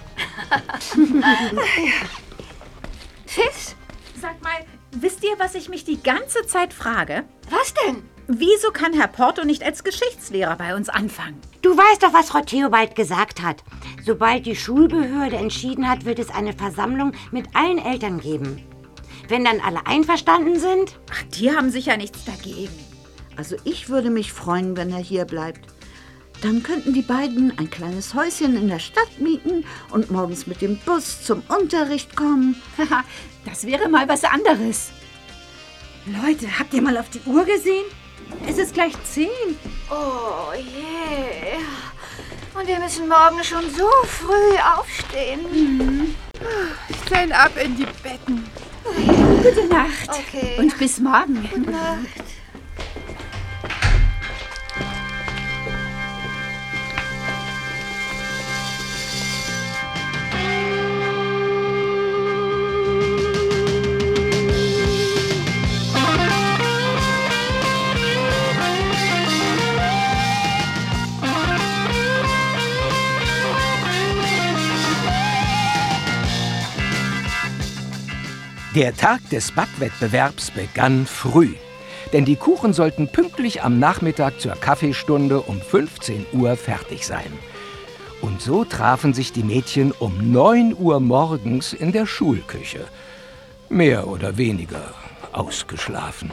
H: Fiss?
F: Sag mal, wisst ihr, was ich mich die ganze Zeit frage?
H: Was denn?
F: Wieso kann Herr Porto nicht als Geschichtslehrer bei uns anfangen?
C: Du weißt doch, was Frau Theobald gesagt hat. Sobald die Schulbehörde entschieden hat, wird es eine Versammlung mit allen Eltern geben. Wenn dann alle einverstanden sind?
F: Ach, die haben sicher nichts dagegen.
E: Also ich würde mich freuen, wenn er hier bleibt. Dann könnten die beiden ein kleines Häuschen in der Stadt mieten und morgens mit dem Bus zum Unterricht kommen.
F: das wäre mal was anderes.
D: Leute, habt ihr mal auf die Uhr gesehen? Es ist gleich zehn.
H: Oh je. Und wir müssen morgen schon so früh aufstehen.
I: Mhm. Stellen ab in die Betten.
F: Gute Nacht.
H: Okay.
F: Und bis morgen.
H: Gute Nacht.
A: Der Tag des Backwettbewerbs begann früh. Denn die Kuchen sollten pünktlich am Nachmittag zur Kaffeestunde um 15 Uhr fertig sein. Und so trafen sich die Mädchen um 9 Uhr morgens in der Schulküche. Mehr oder weniger ausgeschlafen.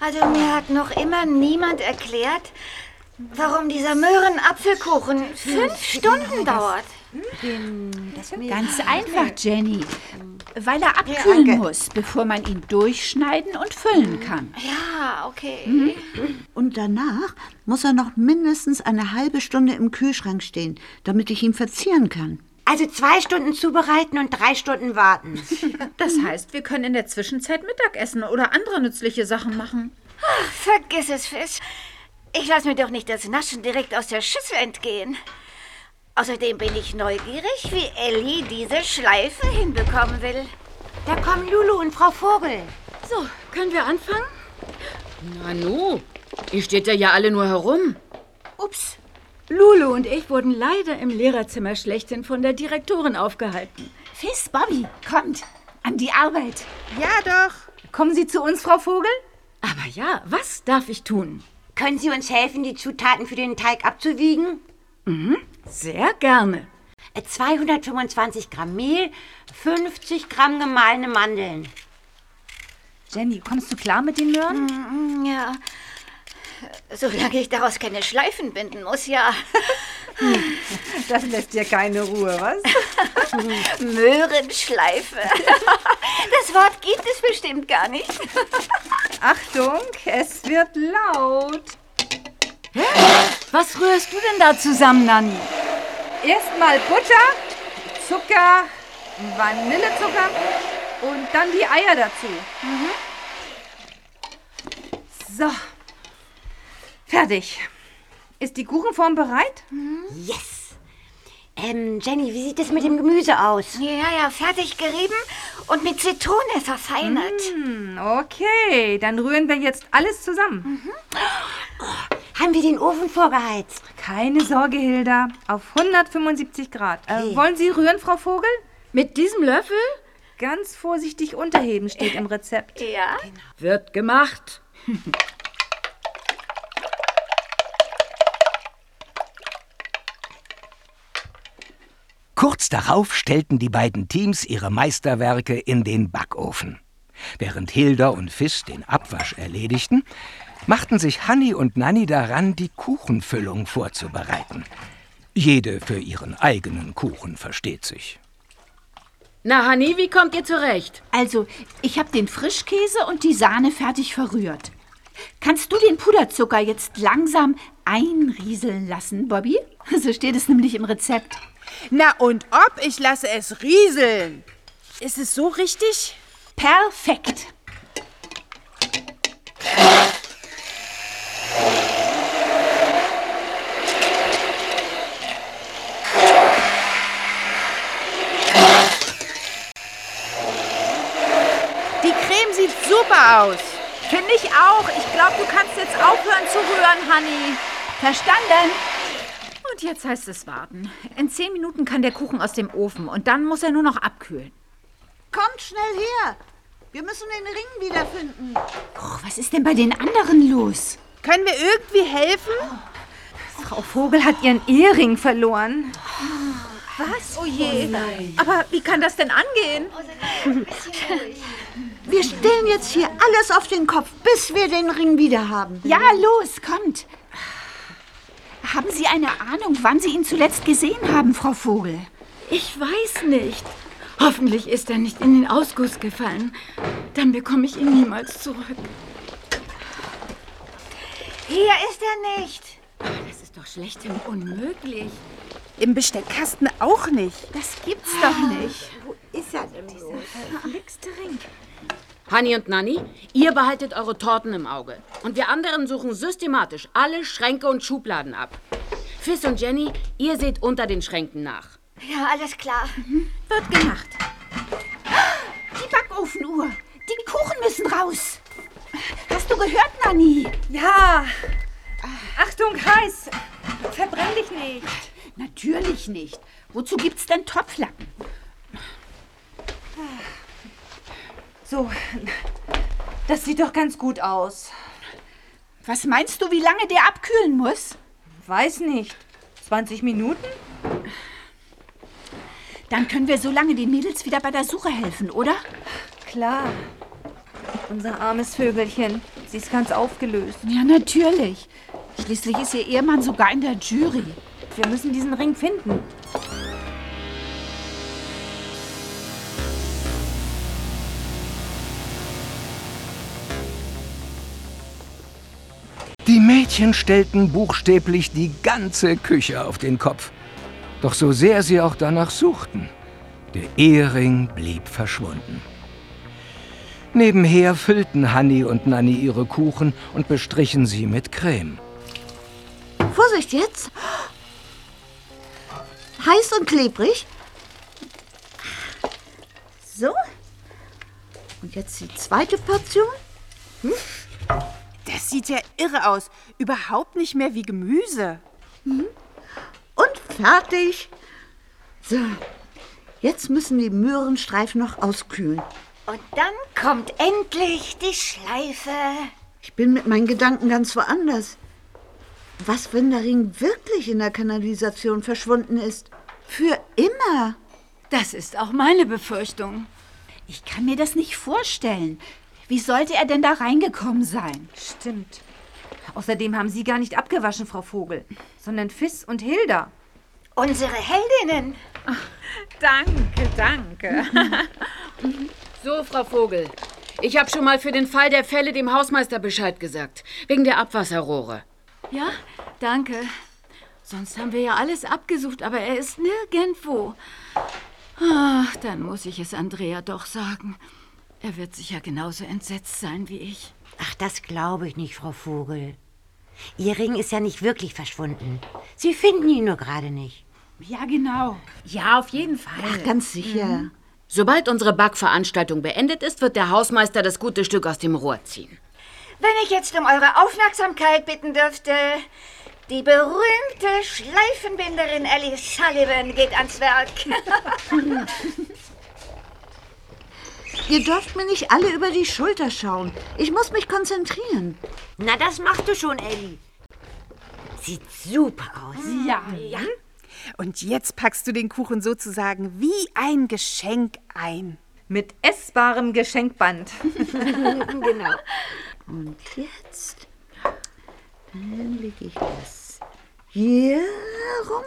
H: Also mir hat noch immer niemand erklärt, warum dieser Möhrenapfelkuchen fünf Stunden dauert.
F: Ganz einfach, Jenny. Weil er abkühlen
E: danke.
F: muss, bevor man ihn durchschneiden und füllen kann.
H: Ja, okay.
E: Und danach muss er noch mindestens eine halbe Stunde im Kühlschrank stehen, damit ich ihn verzieren kann.
C: Also zwei Stunden zubereiten und drei Stunden warten.
F: Das heißt, wir können in der Zwischenzeit Mittagessen oder andere nützliche Sachen machen.
H: Ach, vergiss es, Fiss. Ich lasse mir doch nicht das Naschen direkt aus der Schüssel entgehen. Außerdem bin ich neugierig, wie Ellie diese Schleife hinbekommen will.
C: Da kommen Lulu und Frau Vogel.
J: So, können wir anfangen?
L: Nanu, ihr steht da ja alle nur herum.
J: Ups. Lulu und ich wurden leider im Lehrerzimmer schlechthin von der Direktorin aufgehalten.
F: Fiss, Bobby, kommt. An die Arbeit.
I: Ja, doch.
D: Kommen Sie zu uns, Frau Vogel?
J: Aber ja, was darf ich tun?
C: Können Sie uns helfen, die Zutaten für den Teig abzuwiegen?
J: Mhm, sehr gerne.
C: Äh, 225 Gramm Mehl, 50 Gramm gemahlene Mandeln.
D: Jenny, kommst du klar mit den Möhren?
H: Mm, Ja. Solange ich daraus keine Schleifen binden muss, ja.
D: Das lässt dir keine Ruhe, was?
H: Möhrenschleife. Das Wort gibt es bestimmt gar nicht.
D: Achtung, es wird laut.
J: Was rührst du denn da zusammen, Nanni?
D: Erstmal Butter, Zucker, Vanillezucker und dann die Eier dazu. So. Fertig. Ist die Kuchenform bereit?
C: Yes! Ähm, Jenny, wie sieht es mit dem Gemüse aus?
H: Ja, ja, fertig gerieben und mit Zitrone verfeinert.
D: Hm, okay, dann rühren wir jetzt alles zusammen.
C: Haben wir den Ofen vorgeheizt?
D: Keine Sorge, Hilda. Auf 175 Grad. Äh, wollen Sie rühren, Frau Vogel?
J: Mit diesem Löffel?
D: Ganz vorsichtig unterheben steht im Rezept.
H: Ja?
J: Wird gemacht.
A: Kurz darauf stellten die beiden Teams ihre Meisterwerke in den Backofen. Während Hilda und Fiss den Abwasch erledigten, machten sich Hanni und Nanni daran, die Kuchenfüllung vorzubereiten. Jede für ihren eigenen Kuchen, versteht sich.
L: Na, Hanni, wie kommt ihr zurecht?
F: Also, ich habe den Frischkäse und die Sahne fertig verrührt. Kannst du den Puderzucker jetzt langsam einrieseln lassen, Bobby? So steht es nämlich im Rezept.
I: Na und ob, ich lasse es rieseln. Ist es so richtig?
F: Perfekt.
I: Die Creme sieht super aus.
F: Finde ich auch. Ich glaube, du kannst jetzt aufhören zu rühren, Honey. Verstanden? Und jetzt heißt es warten. In zehn Minuten kann der Kuchen aus dem Ofen und dann muss er nur noch abkühlen.
E: Kommt schnell her. Wir müssen den Ring wiederfinden.
F: Oh, was ist denn bei den anderen los?
I: Können wir irgendwie helfen?
D: Frau Vogel hat ihren Ehering verloren.
F: Was? Oh je. Aber wie kann das denn angehen?
E: Wir stellen jetzt hier alles auf den Kopf, bis wir den Ring wieder haben.
F: Ja, los, kommt. Haben Sie eine Ahnung, wann Sie ihn zuletzt gesehen haben, Frau Vogel?
J: Ich weiß nicht. Hoffentlich ist er nicht in den Ausguss gefallen. Dann bekomme ich ihn niemals zurück.
H: Hier ist er nicht.
J: Das ist doch schlechthin unmöglich.
I: Im Besteckkasten auch nicht.
F: Das gibt's doch nicht.
E: Wo ist er denn bloß?
F: Verflixte Ring.
L: Hanni und Nanni, ihr behaltet eure Torten im Auge. Und wir anderen suchen systematisch alle Schränke und Schubladen ab. Fiss und Jenny, ihr seht unter den Schränken nach.
H: Ja, alles klar.
F: Wird gemacht. Die Backofenuhr. Die Kuchen müssen raus. Hast du gehört, Nanni?
D: Ja. Achtung, heiß. Verbrenn dich nicht.
F: Natürlich nicht. Wozu gibt's denn Topflappen?
D: So, das sieht doch ganz gut aus.
F: Was meinst du, wie lange der abkühlen muss?
D: Weiß nicht. 20 Minuten?
F: Dann können wir so lange den Mädels wieder bei der Suche helfen, oder?
D: Klar. Unser armes Vögelchen. Sie ist ganz aufgelöst.
F: Ja, natürlich. Schließlich ist ihr Ehemann sogar in der Jury.
D: Wir müssen diesen Ring finden.
A: Die Mädchen stellten buchstäblich die ganze Küche auf den Kopf. Doch so sehr sie auch danach suchten, der Ehering blieb verschwunden. Nebenher füllten Hanni und Nanni ihre Kuchen und bestrichen sie mit Creme.
E: Vorsicht jetzt. Heiß und klebrig. So. Und jetzt die zweite Portion.
I: Das sieht ja irre aus. Überhaupt nicht mehr wie Gemüse.
E: Und fertig. So. Jetzt müssen die Möhrenstreifen noch auskühlen.
H: Und dann kommt endlich die Schleife.
E: Ich bin mit meinen Gedanken ganz woanders. Was, wenn der Ring wirklich in der Kanalisation verschwunden ist? Für immer.
J: Das ist auch meine Befürchtung.
F: Ich kann mir das nicht vorstellen. Wie sollte er denn da reingekommen sein?
D: Stimmt. Außerdem haben Sie gar nicht abgewaschen, Frau Vogel, sondern Fiss und Hilda.
H: Unsere Heldinnen.
F: Danke, danke.
L: So, Frau Vogel. Ich habe schon mal für den Fall der Fälle dem Hausmeister Bescheid gesagt. Wegen der Abwasserrohre.
J: Ja, danke. Sonst haben wir ja alles abgesucht, aber er ist nirgendwo. Ach, dann muss ich es Andrea doch sagen. Er wird sicher genauso entsetzt sein wie ich.
C: Ach, das glaube ich nicht, Frau Vogel. Ihr Ring ist ja nicht wirklich verschwunden. Sie finden ihn nur gerade nicht.
F: Ja, genau. Ja, auf jeden Fall.
E: Ach, ganz sicher.
L: Sobald unsere Backveranstaltung beendet ist, wird der Hausmeister das gute Stück aus dem Rohr ziehen.
H: Wenn ich jetzt um eure Aufmerksamkeit bitten dürfte. Die berühmte Schleifenbinderin Ellie Sullivan geht ans Werk.
E: Ihr dürft mir nicht alle über die Schulter schauen. Ich muss mich konzentrieren.
C: Na, das machst du schon, Elli. Sieht super aus.
F: Ja.
I: Ja. Und jetzt packst du den Kuchen sozusagen wie ein Geschenk ein.
D: Mit essbarem Geschenkband.
C: genau.
E: Und jetzt dann lege ich das hier rum.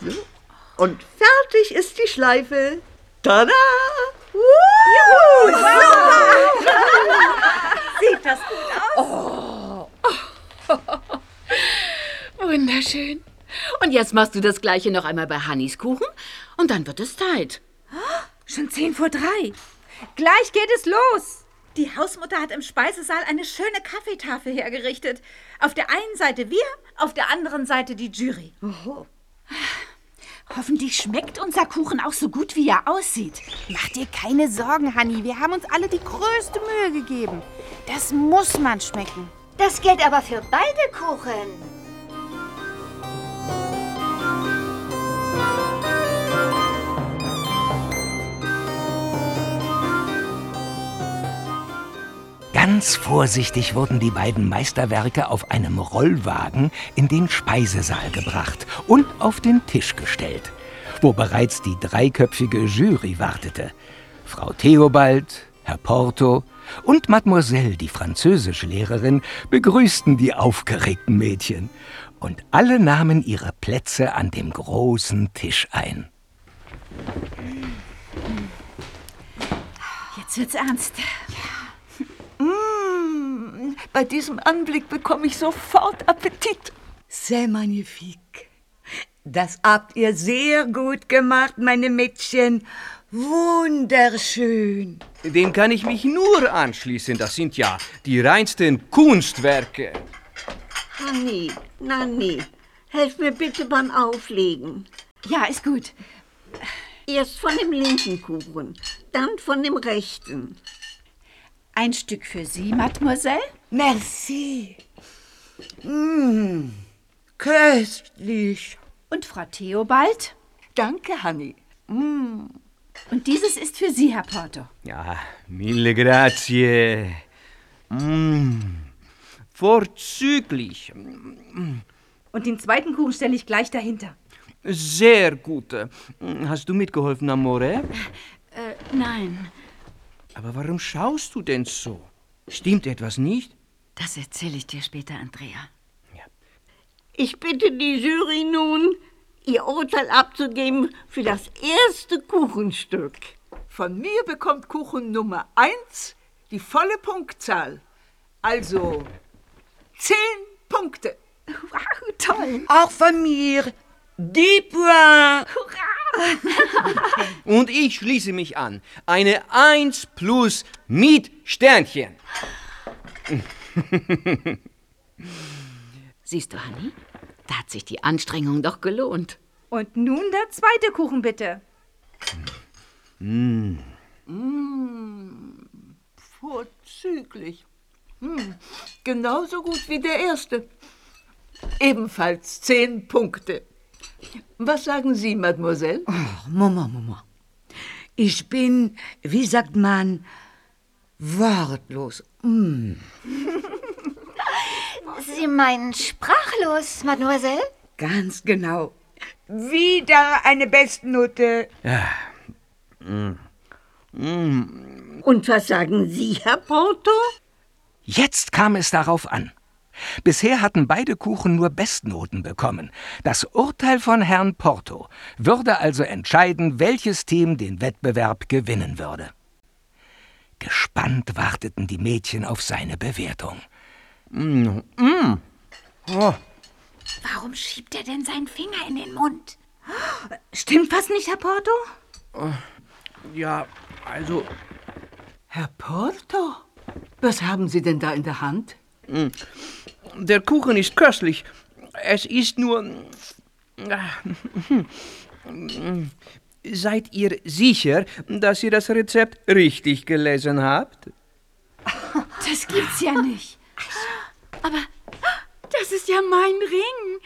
E: So. Und fertig ist die Schleife. Tada!
D: Juhu, super! Sieht das gut aus?
L: Oh. Wunderschön. Und jetzt machst du das gleiche noch einmal bei Hannis Kuchen und dann wird es Zeit.
D: Schon zehn vor drei. Gleich geht es los.
G: Die Hausmutter hat im Speisesaal eine schöne Kaffeetafel hergerichtet. Auf der einen Seite wir, auf der anderen Seite die Jury.
N: Oho.
F: Hoffentlich schmeckt unser Kuchen auch so gut, wie er aussieht.
I: Mach dir keine Sorgen, Hanni. Wir haben uns alle die größte Mühe gegeben. Das muss man schmecken.
H: Das gilt aber für beide Kuchen.
A: Ganz vorsichtig wurden die beiden Meisterwerke auf einem Rollwagen in den Speisesaal gebracht und auf den Tisch gestellt, wo bereits die dreiköpfige Jury wartete. Frau Theobald, Herr Porto und Mademoiselle, die Französischlehrerin, begrüßten die aufgeregten Mädchen und alle nahmen ihre Plätze an dem großen Tisch ein.
D: Jetzt wird's ernst.
E: Bei diesem Anblick bekomme ich sofort Appetit.
O: C'est magnifique. Das habt ihr sehr gut gemacht, meine Mädchen. Wunderschön.
P: Dem kann ich mich nur anschließen. Das sind ja die reinsten Kunstwerke.
E: Hanni, Nanni, helf mir bitte beim Auflegen.
D: Ja, ist gut.
E: Erst von dem linken Kuchen, dann von dem rechten.
F: Ein Stück für Sie, Mademoiselle.
O: Merci. Mmh, köstlich.
F: Und Frau Theobald?
O: Danke, Hanni.
F: Mm. Und dieses ist für Sie, Herr Porto.
P: Ja, mille grazie. Mm, vorzüglich.
D: Und den zweiten Kuchen stelle ich gleich dahinter.
P: Sehr gut. Hast du mitgeholfen, Amore?
J: Äh, nein.
P: Aber warum schaust du denn so? Stimmt etwas nicht?
J: Das erzähle ich dir später, Andrea.
E: Ich bitte die Jury nun, ihr Urteil abzugeben für das erste Kuchenstück.
O: Von mir bekommt Kuchen Nummer eins die volle Punktzahl. Also zehn Punkte.
D: Wow, toll.
O: Auch von mir die Points.
D: Hurra!
P: Und ich schließe mich an. Eine Eins plus mit Sternchen.
L: Siehst du, Hanni? Da hat sich die Anstrengung doch gelohnt.
D: Und nun der zweite Kuchen, bitte.
P: Mm.
O: Mmh, vorzüglich. Mmh, genauso gut wie der erste. Ebenfalls zehn Punkte. Was sagen Sie, Mademoiselle?
C: Oh, Moment, Moment. Ich bin, wie sagt man, wortlos. Mm.
H: Sie meinen sprachlos, Mademoiselle?
O: Ganz genau. Wieder eine Bestnote.
P: Ja. Mm. Mm.
E: Und was sagen Sie, Herr Porto?
A: Jetzt kam es darauf an. Bisher hatten beide Kuchen nur Bestnoten bekommen. Das Urteil von Herrn Porto würde also entscheiden, welches Team den Wettbewerb gewinnen würde. Gespannt warteten die Mädchen auf seine Bewertung.
P: Mm. Mm. Oh.
F: Warum schiebt er denn seinen Finger in den Mund?
D: Stimmt was nicht, Herr Porto?
P: Oh. Ja, also.
O: Herr Porto? Was haben Sie denn da in der Hand?
P: Mm. Der Kuchen ist köstlich. Es ist nur. Seid ihr sicher, dass ihr das Rezept richtig gelesen habt?
D: Das gibt's ja nicht.
J: Aber das ist ja mein Ring.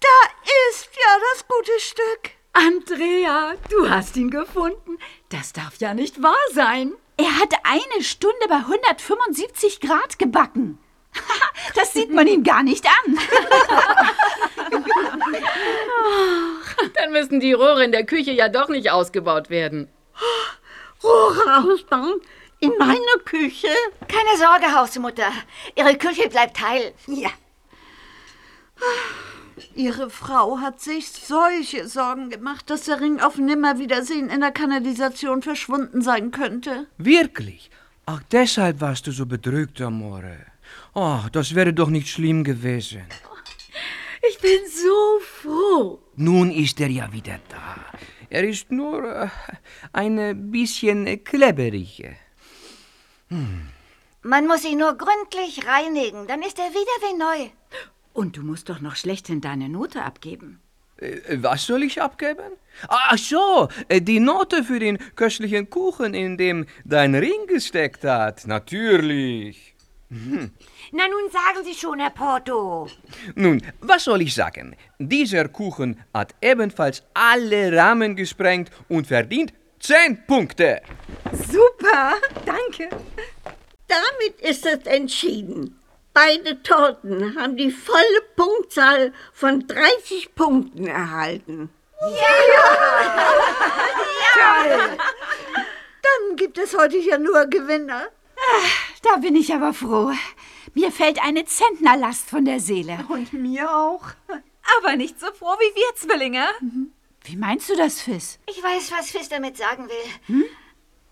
O: Da ist ja das gute Stück.
J: Andrea, du hast ihn gefunden. Das darf ja nicht wahr sein.
F: Er hat eine Stunde bei 175 Grad gebacken. Das sieht man ihm gar nicht an.
L: Dann müssen die Rohre in der Küche ja doch nicht ausgebaut werden.
E: Rohre ausbauen? In meiner Küche?
H: Keine Sorge, Hausmutter. Ihre Küche bleibt heil.
E: Ja. Ihre Frau hat sich solche Sorgen gemacht, dass der Ring auf Nimmerwiedersehen in der Kanalisation verschwunden sein könnte.
P: Wirklich? Ach, deshalb warst du so bedrückt, Amore. Oh, das wäre doch nicht schlimm gewesen.
Q: Ich bin so froh.
P: Nun ist er ja wieder da. Er ist nur äh, ein bisschen klebberig.
H: Hm. Man muss ihn nur gründlich reinigen, dann ist er wieder wie neu.
J: Und du musst doch noch schlechthin deine Note abgeben.
P: Äh, was soll ich abgeben? Ach so, äh, die Note für den köstlichen Kuchen, in dem dein Ring gesteckt hat. Natürlich.
C: Hm. Na nun sagen Sie schon, Herr Porto.
P: Nun, was soll ich sagen? Dieser Kuchen hat ebenfalls alle Rahmen gesprengt und verdient 10 Punkte.
D: Super, danke.
Q: Damit ist es entschieden. Beide Torten haben die volle Punktzahl von 30 Punkten erhalten.
E: Ja! ja! Toll! Dann gibt es heute ja nur Gewinner.
G: Da bin ich aber froh. Mir fällt eine Zentnerlast von der Seele.
D: Und mir auch.
G: Aber nicht so froh wie wir Zwillinge. Mhm. Wie meinst du das, Fiss?
H: Ich weiß, was Fiss damit sagen will. Hm?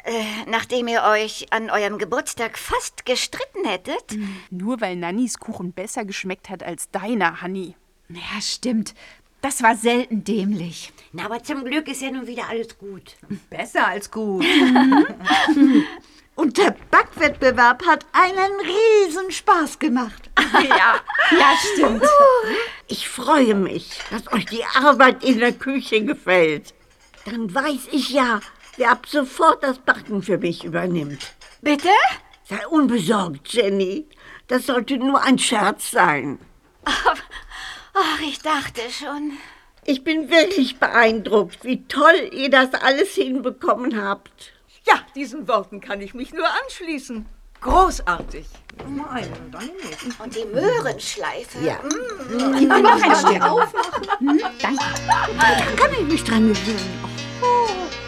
H: Äh, nachdem ihr euch an eurem Geburtstag fast gestritten hättet?
I: Mhm. Nur weil Nannys Kuchen besser geschmeckt hat als deiner, Hanni.
G: Ja, stimmt. Das war selten dämlich.
C: Na, aber zum Glück ist ja nun wieder alles gut.
D: Besser als gut.
E: Und der Backwettbewerb hat einen riesen Spaß gemacht.
G: Ja, ja, stimmt.
Q: Ich freue mich, dass euch die Arbeit in der Küche gefällt. Dann weiß ich ja, wer ab sofort das Backen für mich übernimmt.
H: Bitte?
Q: Sei unbesorgt, Jenny. Das sollte nur ein Scherz sein.
H: Ach, ach, ich dachte schon.
Q: Ich bin wirklich beeindruckt, wie toll ihr das alles hinbekommen habt.
O: Ja, diesen Worten kann ich mich nur anschließen. Großartig.
H: Nein, dann nicht. Und die Möhrenschleife.
Q: Ja.
H: Mmh.
E: Ich noch ein Stück aufmachen. Hm, danke. Da kann ich mich dran gewöhnen. Oh.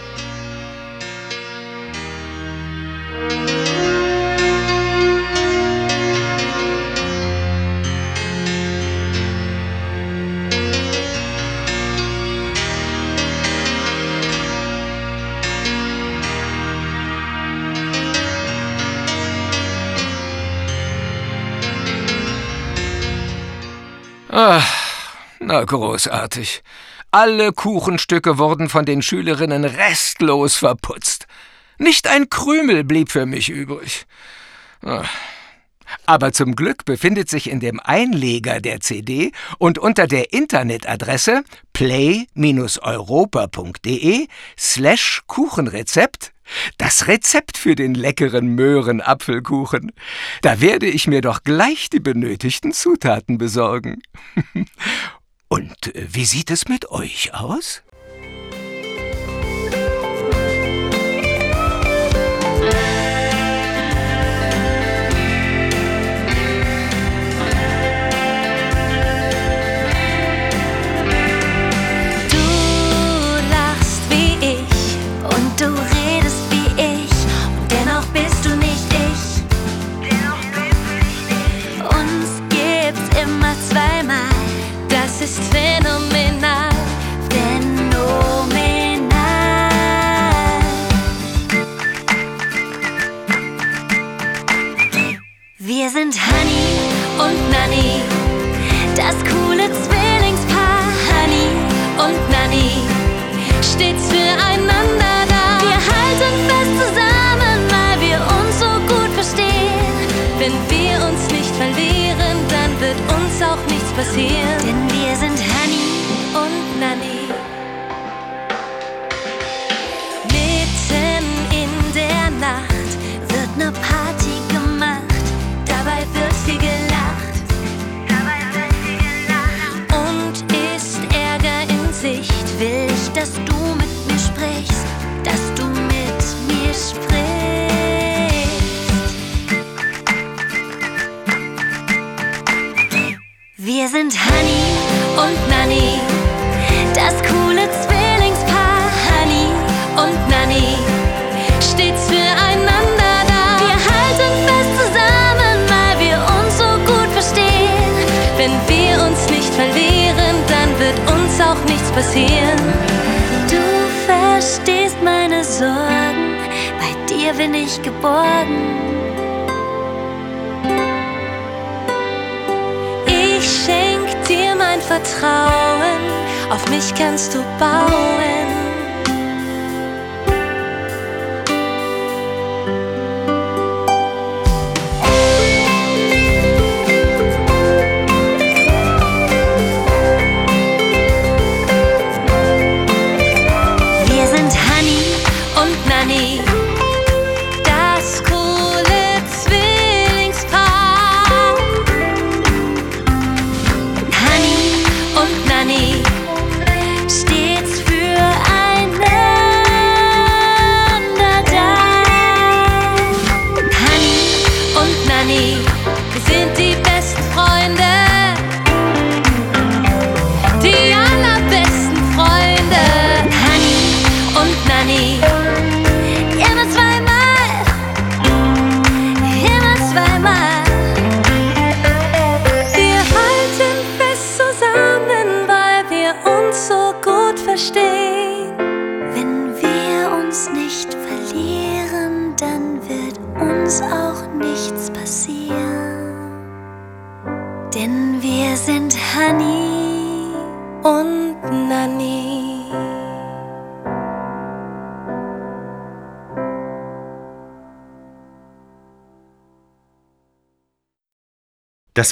A: Ach, na großartig. Alle Kuchenstücke wurden von den Schülerinnen restlos verputzt. Nicht ein Krümel blieb für mich übrig. Ach. Aber zum Glück befindet sich in dem Einleger der CD und unter der Internetadresse play-europa.de slash Kuchenrezept das Rezept für den leckeren Möhrenapfelkuchen. Da werde ich mir doch gleich die benötigten Zutaten besorgen. Und äh, wie sieht es mit euch aus?
B: Wir sind Honey und Nanny, das coole Zwillingspaar. Honey und Nanny, stets füreinander da. Wir halten fest zusammen, weil wir uns so gut verstehen. Wenn wir uns nicht verlieren, dann wird uns auch nichts passieren. sind Honey und Nanny,
R: das coole Zwillingspaar Honey und Nanny, stets füreinander da. Wir halten fest zusammen, weil wir uns so gut verstehen. Wenn wir uns nicht verlieren, dann wird uns auch nichts passieren. Du verstehst meine Sorgen, bei dir
B: bin ich geborgen. Vertrauen, auf mich kannst du bauen.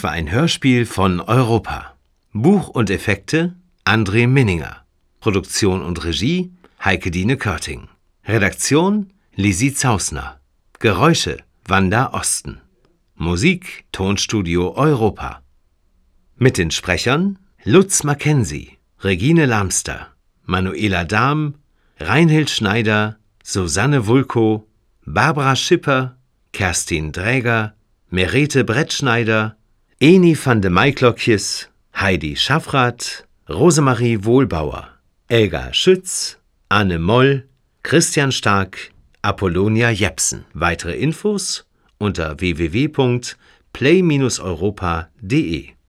B: War ein Hörspiel von Europa. Buch und Effekte André Minninger. Produktion und Regie Heike Dine Körting. Redaktion Lisi Zausner. Geräusche Wanda Osten. Musik Tonstudio Europa. Mit den Sprechern Lutz Mackenzie, Regine Lamster, Manuela Dahm, Reinhild Schneider, Susanne Wulko, Barbara Schipper, Kerstin Dräger, Merete Brettschneider, Eni van de Maiklokjes, Heidi Schaffrath, Rosemarie Wohlbauer, Elga Schütz, Anne Moll, Christian Stark, Apollonia Jepsen. Weitere Infos unter www.play-europa.de